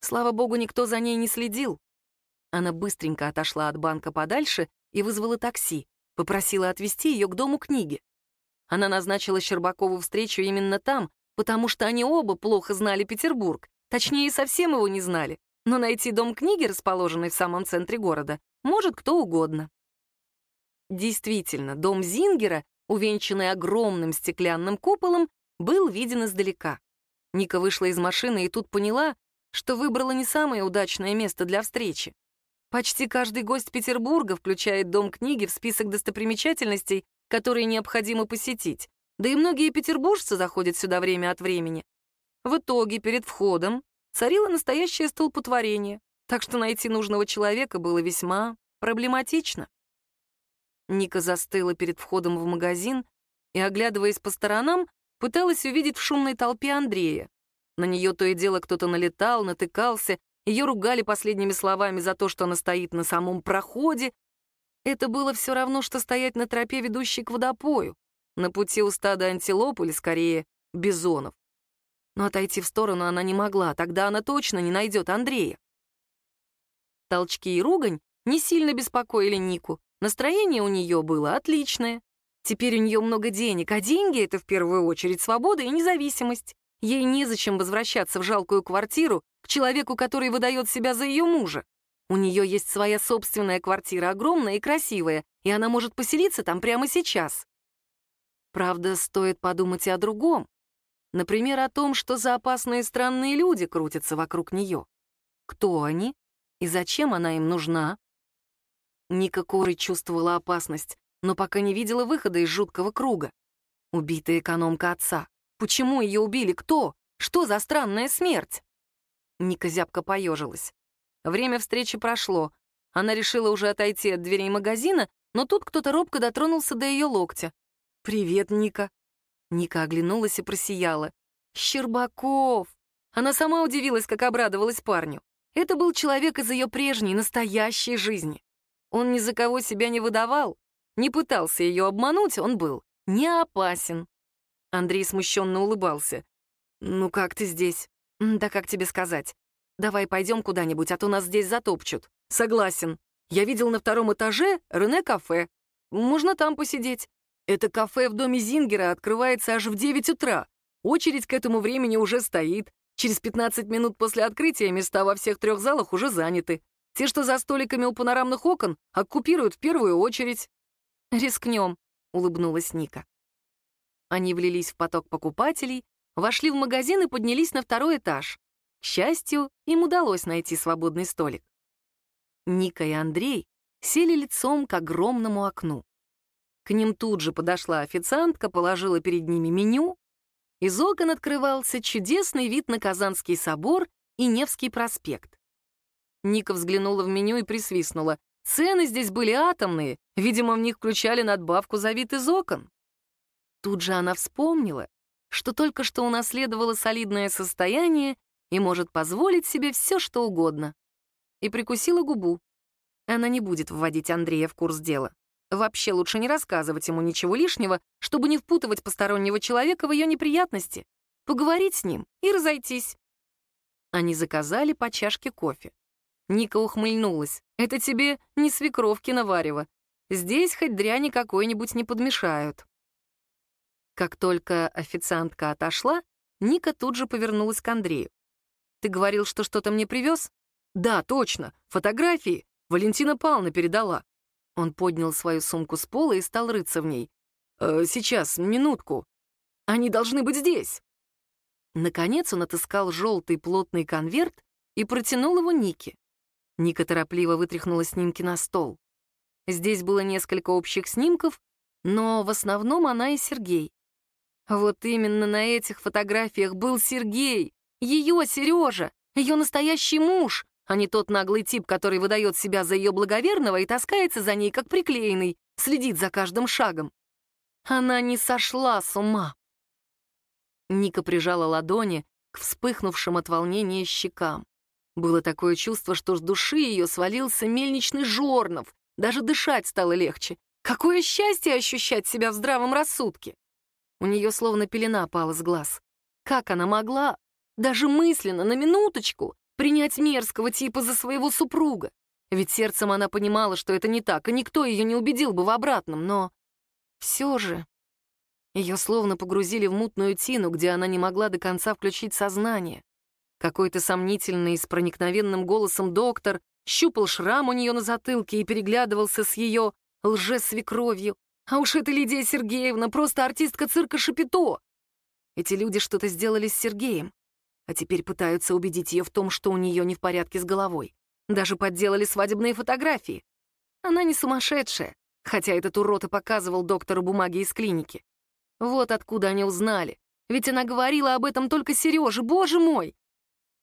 Слава богу, никто за ней не следил. Она быстренько отошла от банка подальше и вызвала такси, попросила отвезти ее к дому книги. Она назначила Щербакову встречу именно там, потому что они оба плохо знали Петербург, точнее, совсем его не знали. Но найти дом книги, расположенный в самом центре города, может кто угодно. Действительно, дом Зингера, увенчанный огромным стеклянным куполом, был виден издалека. Ника вышла из машины и тут поняла, что выбрала не самое удачное место для встречи. Почти каждый гость Петербурга включает дом книги в список достопримечательностей, которые необходимо посетить, да и многие петербуржцы заходят сюда время от времени. В итоге перед входом царило настоящее столпотворение, так что найти нужного человека было весьма проблематично. Ника застыла перед входом в магазин и, оглядываясь по сторонам, пыталась увидеть в шумной толпе Андрея. На нее то и дело кто-то налетал, натыкался, ее ругали последними словами за то, что она стоит на самом проходе. Это было все равно, что стоять на тропе, ведущей к водопою, на пути у стада антилоп или, скорее, бизонов. Но отойти в сторону она не могла, тогда она точно не найдет Андрея. Толчки и ругань не сильно беспокоили Нику. Настроение у нее было отличное. Теперь у нее много денег, а деньги — это в первую очередь свобода и независимость. Ей незачем возвращаться в жалкую квартиру к человеку, который выдает себя за ее мужа. У нее есть своя собственная квартира, огромная и красивая, и она может поселиться там прямо сейчас. Правда, стоит подумать и о другом. Например, о том, что за опасные странные люди крутятся вокруг нее. Кто они и зачем она им нужна? Ника Коры чувствовала опасность, но пока не видела выхода из жуткого круга. Убитая экономка отца. Почему ее убили? Кто? Что за странная смерть? Ника зябко поежилась. Время встречи прошло. Она решила уже отойти от дверей магазина, но тут кто-то робко дотронулся до ее локтя. «Привет, Ника». Ника оглянулась и просияла. «Щербаков!» Она сама удивилась, как обрадовалась парню. Это был человек из ее прежней, настоящей жизни. Он ни за кого себя не выдавал, не пытался ее обмануть, он был не опасен. Андрей смущенно улыбался. «Ну как ты здесь?
Да как тебе сказать? Давай пойдем куда-нибудь, а то нас здесь затопчут. Согласен. Я видел на втором этаже Рене-кафе. Можно там посидеть. Это кафе в доме Зингера открывается аж в 9 утра. Очередь к этому времени уже стоит. Через 15 минут после открытия места во всех трех залах уже заняты. Те, что за столиками у панорамных окон, оккупируют в первую очередь. «Рискнем», — улыбнулась Ника. Они влились в поток покупателей, вошли в магазин и поднялись на второй этаж. К счастью, им удалось найти свободный столик. Ника и Андрей сели лицом к огромному окну. К ним тут же подошла официантка, положила перед ними меню. Из окон открывался чудесный вид на Казанский собор и Невский проспект. Ника взглянула в меню и присвистнула. Цены здесь были атомные, видимо, в них включали надбавку за вид из окон. Тут же она вспомнила, что только что унаследовала солидное состояние и может позволить себе все, что угодно. И прикусила губу. Она не будет вводить Андрея в курс дела. Вообще лучше не рассказывать ему ничего лишнего, чтобы не впутывать постороннего человека в ее неприятности. Поговорить с ним и разойтись. Они заказали по чашке кофе. Ника ухмыльнулась. «Это тебе не свекровки наварево. Здесь хоть дряни какой-нибудь не подмешают». Как только официантка отошла, Ника тут же повернулась к Андрею. «Ты говорил, что что-то мне привез?» «Да, точно. Фотографии. Валентина Павловна передала». Он поднял свою сумку с пола и стал рыться в ней. «Э, «Сейчас, минутку. Они должны быть здесь». Наконец он отыскал желтый плотный конверт и протянул его Нике. Ника торопливо вытряхнула снимки на стол. Здесь было несколько общих снимков, но в основном она и Сергей. Вот именно на этих фотографиях был Сергей, ее Сережа, ее настоящий муж, а не тот наглый тип, который выдает себя за ее благоверного и таскается за ней, как приклеенный, следит за каждым шагом. Она не сошла с ума. Ника прижала ладони к вспыхнувшим от волнения щекам. Было такое чувство, что с души ее свалился мельничный жорнов, даже дышать стало легче. Какое счастье ощущать себя в здравом рассудке! У нее словно пелена пала с глаз. Как она могла, даже мысленно, на минуточку, принять мерзкого типа за своего супруга? Ведь сердцем она понимала, что это не так, и никто ее не убедил бы в обратном, но... Все же... Ее словно погрузили в мутную тину, где она не могла до конца включить сознание. Какой-то сомнительный с проникновенным голосом доктор щупал шрам у нее на затылке и переглядывался с ее лжесвекровью. А уж это Лидия Сергеевна, просто артистка цирка Шапито. Эти люди что-то сделали с Сергеем, а теперь пытаются убедить ее в том, что у нее не в порядке с головой. Даже подделали свадебные фотографии. Она не сумасшедшая, хотя этот урод и показывал доктору бумаги из клиники. Вот откуда они узнали. Ведь она говорила об этом только Сереже, боже мой!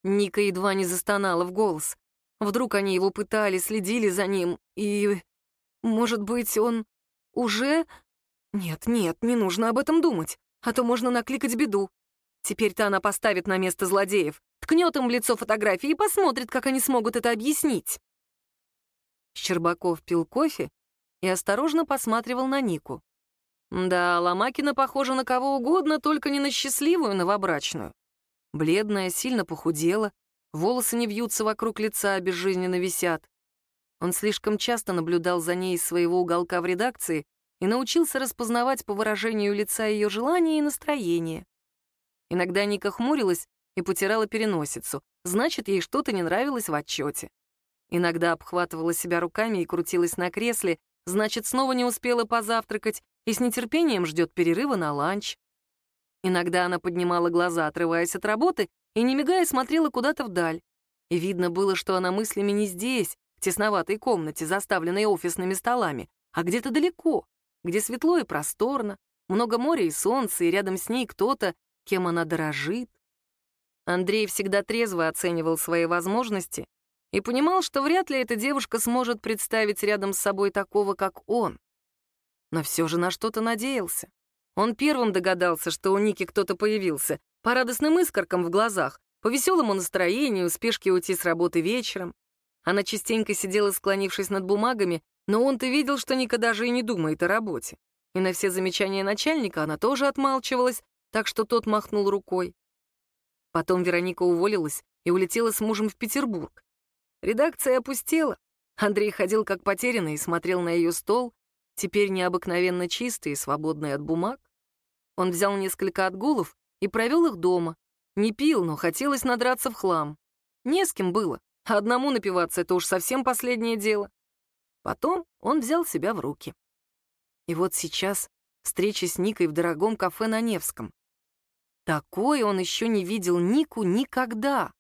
Ника едва не застонала в голос. Вдруг они его пытали, следили за ним, и... Может быть, он уже... Нет, нет, не нужно об этом думать, а то можно накликать беду. Теперь-то она поставит на место злодеев, ткнет им в лицо фотографии и посмотрит, как они смогут это объяснить. Щербаков пил кофе и осторожно посматривал на Нику. Да, Ломакина похожа на кого угодно, только не на счастливую новобрачную. Бледная, сильно похудела, волосы не вьются вокруг лица, а безжизненно висят. Он слишком часто наблюдал за ней из своего уголка в редакции и научился распознавать по выражению лица ее желания и настроения. Иногда Ника хмурилась и потирала переносицу, значит, ей что-то не нравилось в отчете. Иногда обхватывала себя руками и крутилась на кресле, значит, снова не успела позавтракать и с нетерпением ждет перерыва на ланч. Иногда она поднимала глаза, отрываясь от работы, и, не мигая, смотрела куда-то вдаль. И видно было, что она мыслями не здесь, в тесноватой комнате, заставленной офисными столами, а где-то далеко, где светло и просторно, много моря и солнца, и рядом с ней кто-то, кем она дорожит. Андрей всегда трезво оценивал свои возможности и понимал, что вряд ли эта девушка сможет представить рядом с собой такого, как он. Но все же на что-то надеялся. Он первым догадался, что у Ники кто-то появился, по радостным искоркам в глазах, по веселому настроению, спешке уйти с работы вечером. Она частенько сидела, склонившись над бумагами, но он-то видел, что Ника даже и не думает о работе. И на все замечания начальника она тоже отмалчивалась, так что тот махнул рукой. Потом Вероника уволилась и улетела с мужем в Петербург. Редакция опустела. Андрей ходил как потерянный и смотрел на ее стол, теперь необыкновенно чистый и свободный от бумаг. Он взял несколько отгулов и провел их дома. Не пил, но хотелось надраться в хлам. Не с кем было, а одному напиваться — это уж совсем последнее дело. Потом он взял себя в руки. И вот сейчас встреча с Никой в дорогом кафе на Невском. Такой он еще не видел Нику никогда.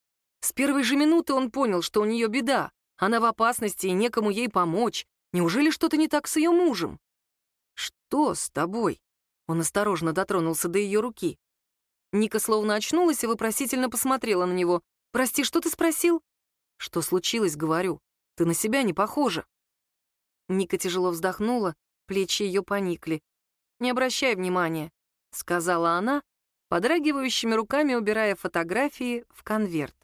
С первой же минуты он понял, что у нее беда. Она в опасности и некому ей помочь. Неужели что-то не так с ее мужем? «Что с тобой?» Он осторожно дотронулся до ее руки. Ника словно очнулась и вопросительно посмотрела на него. «Прости, что ты спросил?» «Что случилось, говорю? Ты на себя не похожа». Ника тяжело вздохнула, плечи ее поникли. «Не обращай внимания», — сказала она, подрагивающими руками убирая фотографии в конверт.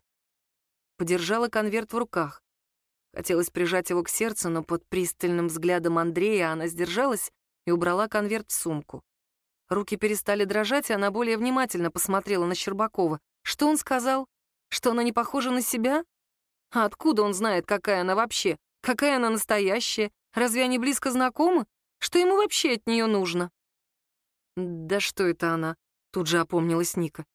Подержала конверт в руках. Хотелось прижать его к сердцу, но под пристальным взглядом Андрея она сдержалась и убрала конверт в сумку. Руки перестали дрожать, и она более внимательно посмотрела на Щербакова. Что он сказал? Что она не похожа на себя? А откуда он знает, какая она вообще? Какая она настоящая? Разве они близко знакомы? Что ему вообще от нее нужно? Да что это она? Тут же опомнилась Ника.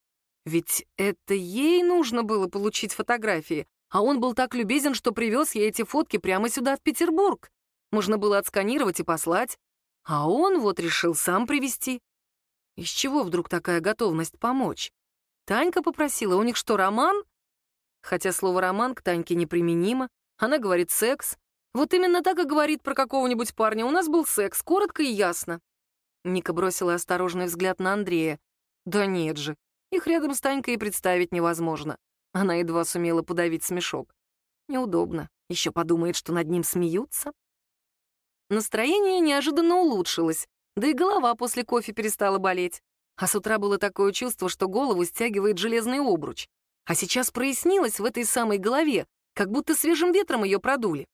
Ведь это ей нужно было получить фотографии, а он был так любезен, что привез ей эти фотки прямо сюда, в Петербург. Можно было отсканировать и послать. А он вот решил сам привезти. Из чего вдруг такая готовность помочь? Танька попросила, у них что, роман? Хотя слово «роман» к Таньке неприменимо. Она говорит «секс». Вот именно так и говорит про какого-нибудь парня. У нас был секс, коротко и ясно. Ника бросила осторожный взгляд на Андрея. Да нет же, их рядом с Танькой и представить невозможно. Она едва сумела подавить смешок. Неудобно. Еще подумает, что над ним смеются. Настроение неожиданно улучшилось, да и голова после кофе перестала болеть. А с утра было такое чувство, что голову стягивает железный обруч. А сейчас прояснилось в этой самой голове, как будто свежим ветром ее продули.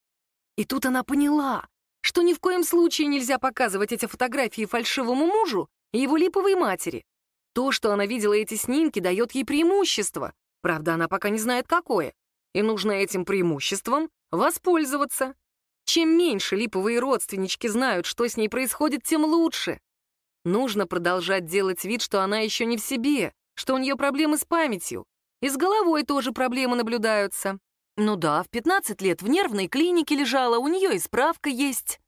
И тут она поняла, что ни в коем случае нельзя показывать эти фотографии фальшивому мужу и его липовой матери. То, что она видела эти снимки, дает ей преимущество. Правда, она пока не знает, какое. И нужно этим преимуществом воспользоваться. Чем меньше липовые родственнички знают, что с ней происходит, тем лучше. Нужно продолжать делать вид, что она еще не в себе, что у нее проблемы с памятью. И с головой тоже проблемы наблюдаются. Ну да, в 15 лет в нервной клинике лежала, у нее и справка есть.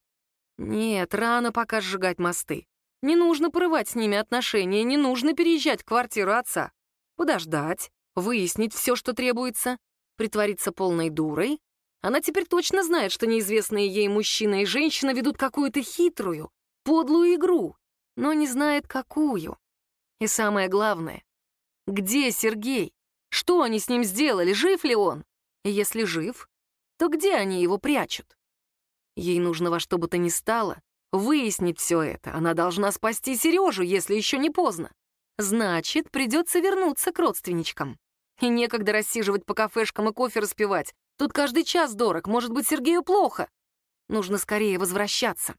Нет, рано пока сжигать мосты. Не нужно порывать с ними отношения, не нужно переезжать в квартиру отца. Подождать, выяснить все, что требуется, притвориться полной дурой. Она теперь точно знает, что неизвестные ей мужчина и женщина ведут какую-то хитрую, подлую игру, но не знает, какую. И самое главное, где Сергей? Что они с ним сделали? Жив ли он? И если жив, то где они его прячут? Ей нужно во что бы то ни стало Выяснить все это. Она должна спасти Сережу, если еще не поздно. Значит, придется вернуться к родственничкам. И некогда рассиживать по кафешкам и кофе распивать. Тут каждый час дорог, может быть, Сергею плохо. Нужно скорее возвращаться.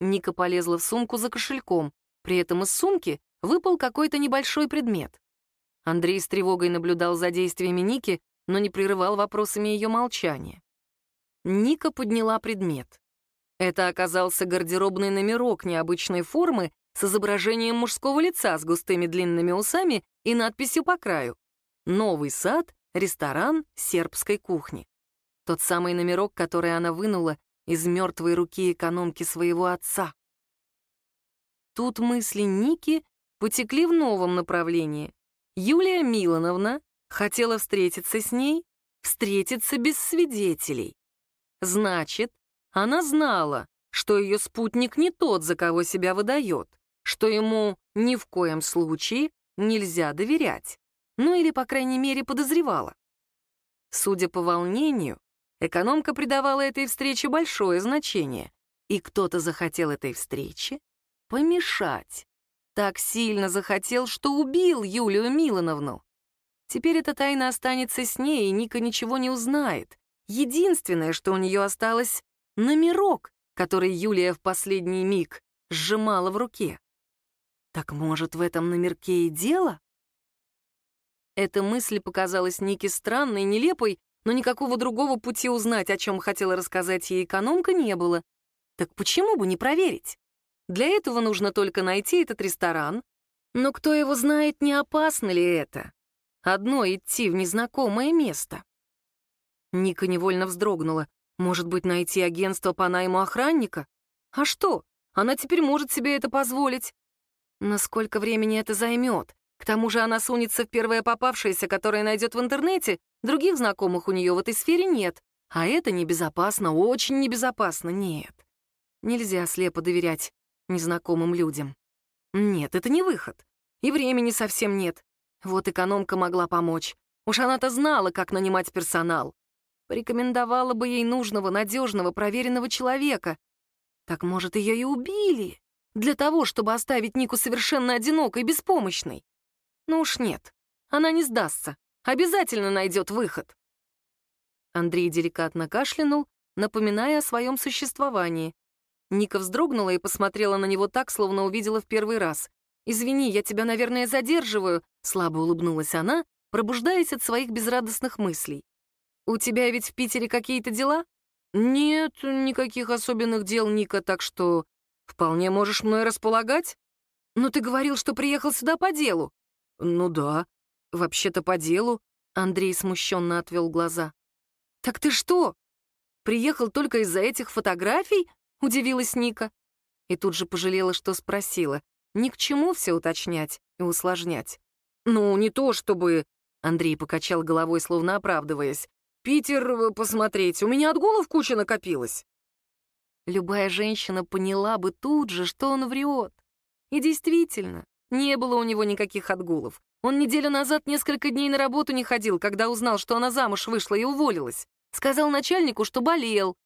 Ника полезла в сумку за кошельком. При этом из сумки выпал какой-то небольшой предмет. Андрей с тревогой наблюдал за действиями Ники, но не прерывал вопросами ее молчания. Ника подняла предмет. Это оказался гардеробный номерок необычной формы с изображением мужского лица с густыми длинными усами и надписью по краю «Новый сад, ресторан сербской кухни». Тот самый номерок, который она вынула из мертвой руки экономки своего отца. Тут мысли Ники потекли в новом направлении. Юлия Милановна хотела встретиться с ней, встретиться без свидетелей. Значит, она знала, что ее спутник не тот, за кого себя выдает, что ему ни в коем случае нельзя доверять, ну или, по крайней мере, подозревала. Судя по волнению, экономка придавала этой встрече большое значение, и кто-то захотел этой встрече помешать. Так сильно захотел, что убил Юлию Милановну. Теперь эта тайна останется с ней, и Ника ничего не узнает. Единственное, что у нее осталось номерок, который Юлия в последний миг сжимала в руке. Так может, в этом номерке и дело? Эта мысль показалась Нике странной, нелепой, но никакого другого пути узнать, о чем хотела рассказать ей экономка, не было. Так почему бы не проверить? Для этого нужно только найти этот ресторан. Но кто его знает, не опасно ли это? Одно идти в незнакомое место. Ника невольно вздрогнула. Может быть, найти агентство по найму охранника? А что? Она теперь может себе это позволить. Но сколько времени это займет? К тому же она сунется в первое попавшееся, которое найдет в интернете. Других знакомых у нее в этой сфере нет. А это небезопасно, очень небезопасно. Нет. Нельзя слепо доверять незнакомым людям. Нет, это не выход. И времени совсем нет. Вот экономка могла помочь. Уж она-то знала, как нанимать персонал. Порекомендовала бы ей нужного, надежного, проверенного человека. Так, может, ее и убили? Для того, чтобы оставить Нику совершенно одинокой, беспомощной. Ну уж нет, она не сдастся. Обязательно найдет выход. Андрей деликатно кашлянул, напоминая о своем существовании. Ника вздрогнула и посмотрела на него так, словно увидела в первый раз. «Извини, я тебя, наверное, задерживаю», — слабо улыбнулась она, пробуждаясь от своих безрадостных мыслей. «У тебя ведь в Питере какие-то дела?» «Нет, никаких особенных дел, Ника, так что вполне можешь мной располагать. Но ты говорил, что приехал сюда по делу». «Ну да, вообще-то по делу», — Андрей смущенно отвел глаза. «Так ты что, приехал только из-за этих фотографий?» — удивилась Ника. И тут же пожалела, что спросила. Ни к чему все уточнять и усложнять. «Ну, не то чтобы...» — Андрей покачал головой, словно оправдываясь. «Питер э, посмотреть, у меня отгулов куча накопилась». Любая женщина поняла бы тут же, что он врет. И действительно, не было у него никаких отгулов. Он неделю назад несколько дней на работу не ходил, когда узнал, что она замуж вышла и уволилась. Сказал начальнику, что болел,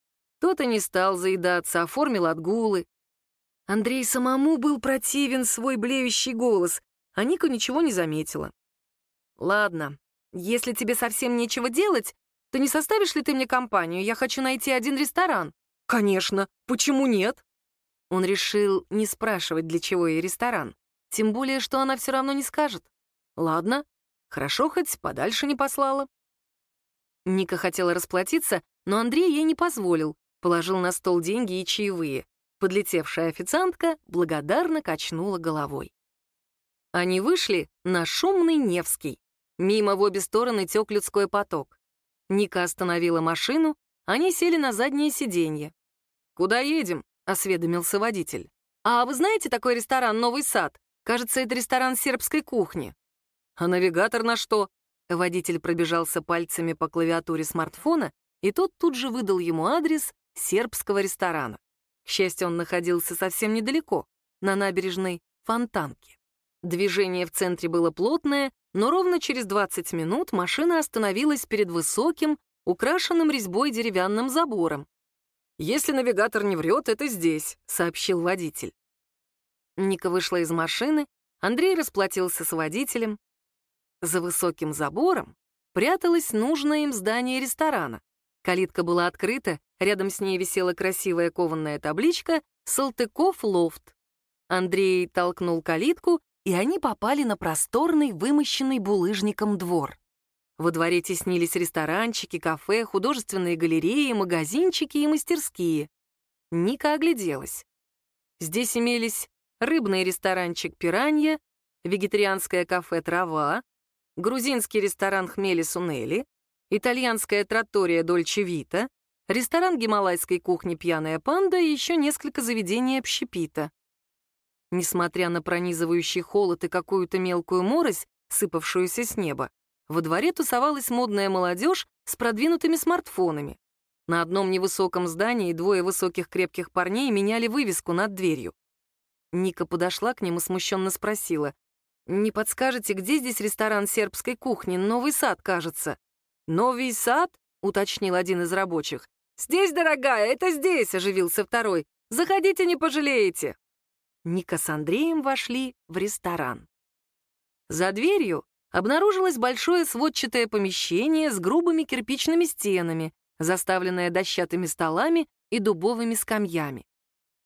тот и не стал заедаться, оформил отгулы. Андрей самому был противен свой блеющий голос, а Ника ничего не заметила. «Ладно, если тебе совсем нечего делать, то не составишь ли ты мне компанию? Я хочу найти один ресторан». «Конечно, почему нет?» Он решил не спрашивать, для чего ей ресторан. Тем более, что она все равно не скажет. Ладно, хорошо хоть подальше не послала. Ника хотела расплатиться, но Андрей ей не позволил, положил на стол деньги и чаевые. Подлетевшая официантка благодарно качнула головой. Они вышли на шумный Невский. Мимо в обе стороны тек людской поток. Ника остановила машину, они сели на заднее сиденье. «Куда едем?» — осведомился водитель. «А вы знаете такой ресторан «Новый сад»? Кажется, это ресторан сербской кухни». «А навигатор на что?» Водитель пробежался пальцами по клавиатуре смартфона, и тот тут же выдал ему адрес сербского ресторана. К счастью, он находился совсем недалеко, на набережной Фонтанки. Движение в центре было плотное, но ровно через 20 минут машина остановилась перед высоким, украшенным резьбой деревянным забором. «Если навигатор не врет, это здесь», — сообщил водитель. Ника вышла из машины, Андрей расплатился с водителем. За высоким забором пряталось нужное им здание ресторана. Калитка была открыта, рядом с ней висела красивая кованная табличка «Салтыков лофт». Андрей толкнул калитку, и они попали на просторный, вымощенный булыжником двор. Во дворе теснились ресторанчики, кафе, художественные галереи, магазинчики и мастерские. Ника огляделась. Здесь имелись рыбный ресторанчик «Пиранья», вегетарианское кафе «Трава», грузинский ресторан «Хмели Сунели», итальянская тротория Дольче Вита, ресторан гималайской кухни «Пьяная панда» и еще несколько заведений общепита. Несмотря на пронизывающий холод и какую-то мелкую морось, сыпавшуюся с неба, во дворе тусовалась модная молодежь с продвинутыми смартфонами. На одном невысоком здании двое высоких крепких парней меняли вывеску над дверью. Ника подошла к ним и смущенно спросила, «Не подскажете, где здесь ресторан сербской кухни? Новый сад, кажется». «Новый сад?» — уточнил один из рабочих. «Здесь, дорогая, это здесь!» — оживился второй. «Заходите, не пожалеете!» Ника с Андреем вошли в ресторан. За дверью обнаружилось большое сводчатое помещение с грубыми кирпичными стенами, заставленное дощатыми столами и дубовыми скамьями.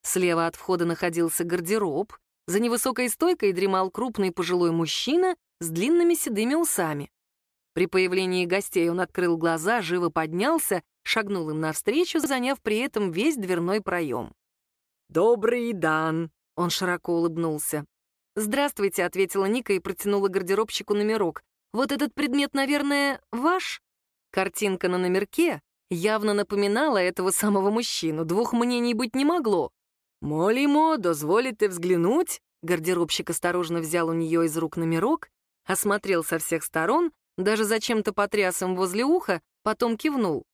Слева от входа находился гардероб, за невысокой стойкой дремал крупный пожилой мужчина с длинными седыми усами. При появлении гостей он открыл глаза, живо поднялся, шагнул им навстречу, заняв при этом весь дверной проем.
«Добрый дан!»
— он широко улыбнулся. «Здравствуйте», — ответила Ника и протянула гардеробщику номерок. «Вот этот предмет, наверное, ваш?» Картинка на номерке явно напоминала этого самого мужчину, двух мнений быть не могло.
«Молимо, дозволите взглянуть?»
Гардеробщик осторожно взял у нее из рук номерок, осмотрел со всех сторон, даже зачем-то потряс им возле уха, потом кивнул.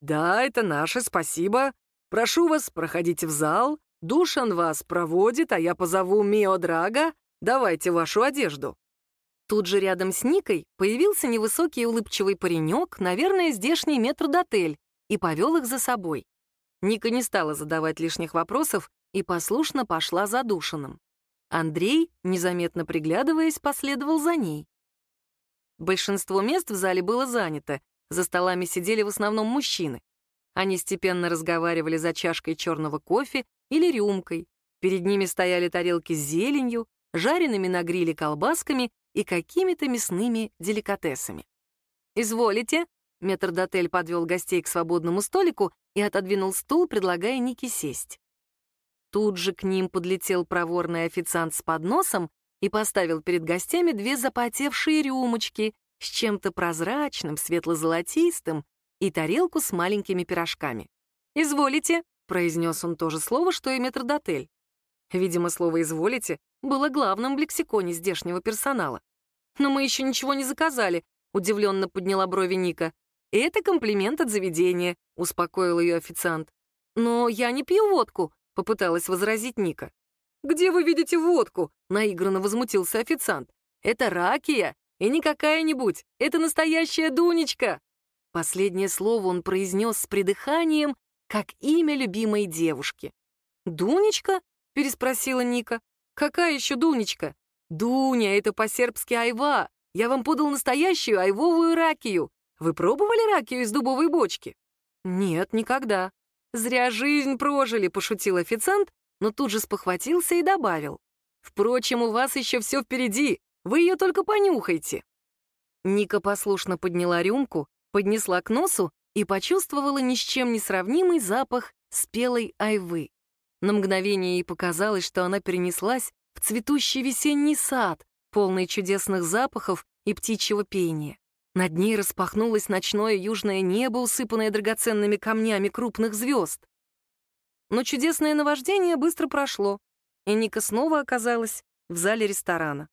«Да, это наше, спасибо. Прошу вас, проходите в зал. Душан вас проводит, а я позову Мио Драга. Давайте вашу одежду».
Тут же рядом с Никой появился невысокий улыбчивый паренек, наверное, здешний метрдотель, и повел их за собой. Ника не стала задавать лишних вопросов и послушно пошла за Душаном. Андрей, незаметно приглядываясь, последовал за ней. Большинство мест в зале было занято, за столами сидели в основном мужчины. Они степенно разговаривали за чашкой черного кофе или рюмкой. Перед ними стояли тарелки с зеленью, жареными на гриле колбасками и какими-то мясными деликатесами. «Изволите?» — метрдотель подвел гостей к свободному столику и отодвинул стул, предлагая Нике сесть. Тут же к ним подлетел проворный официант с подносом и поставил перед гостями две запотевшие рюмочки с чем-то прозрачным, светло-золотистым и тарелку с маленькими пирожками. «Изволите», — произнес он то же слово, что и метрдотель. Видимо, слово «изволите» было главным в лексиконе здешнего персонала. «Но мы еще ничего не заказали», — удивленно подняла брови Ника. «Это комплимент от заведения», — успокоил ее официант. «Но я не пью водку», — попыталась возразить Ника. «Где вы видите водку?» — наигранно возмутился официант. «Это ракия, и не какая-нибудь, это настоящая Дунечка!» Последнее слово он произнес с придыханием, как имя любимой девушки. «Дунечка?» — переспросила Ника. «Какая еще Дунечка?» «Дуня, это по-сербски айва. Я вам подал настоящую айвовую ракию. Вы пробовали ракию из дубовой бочки?» «Нет, никогда». «Зря жизнь прожили», — пошутил официант, но тут же спохватился и добавил. «Впрочем, у вас еще все впереди. Вы ее только понюхайте». Ника послушно подняла рюмку, поднесла к носу и почувствовала ни с чем не сравнимый запах спелой айвы. На мгновение ей показалось, что она перенеслась в цветущий весенний сад, полный чудесных запахов и птичьего пения. Над ней распахнулось ночное южное небо, усыпанное драгоценными камнями крупных звезд. Но чудесное наваждение быстро прошло, и Ника снова оказалась в зале ресторана.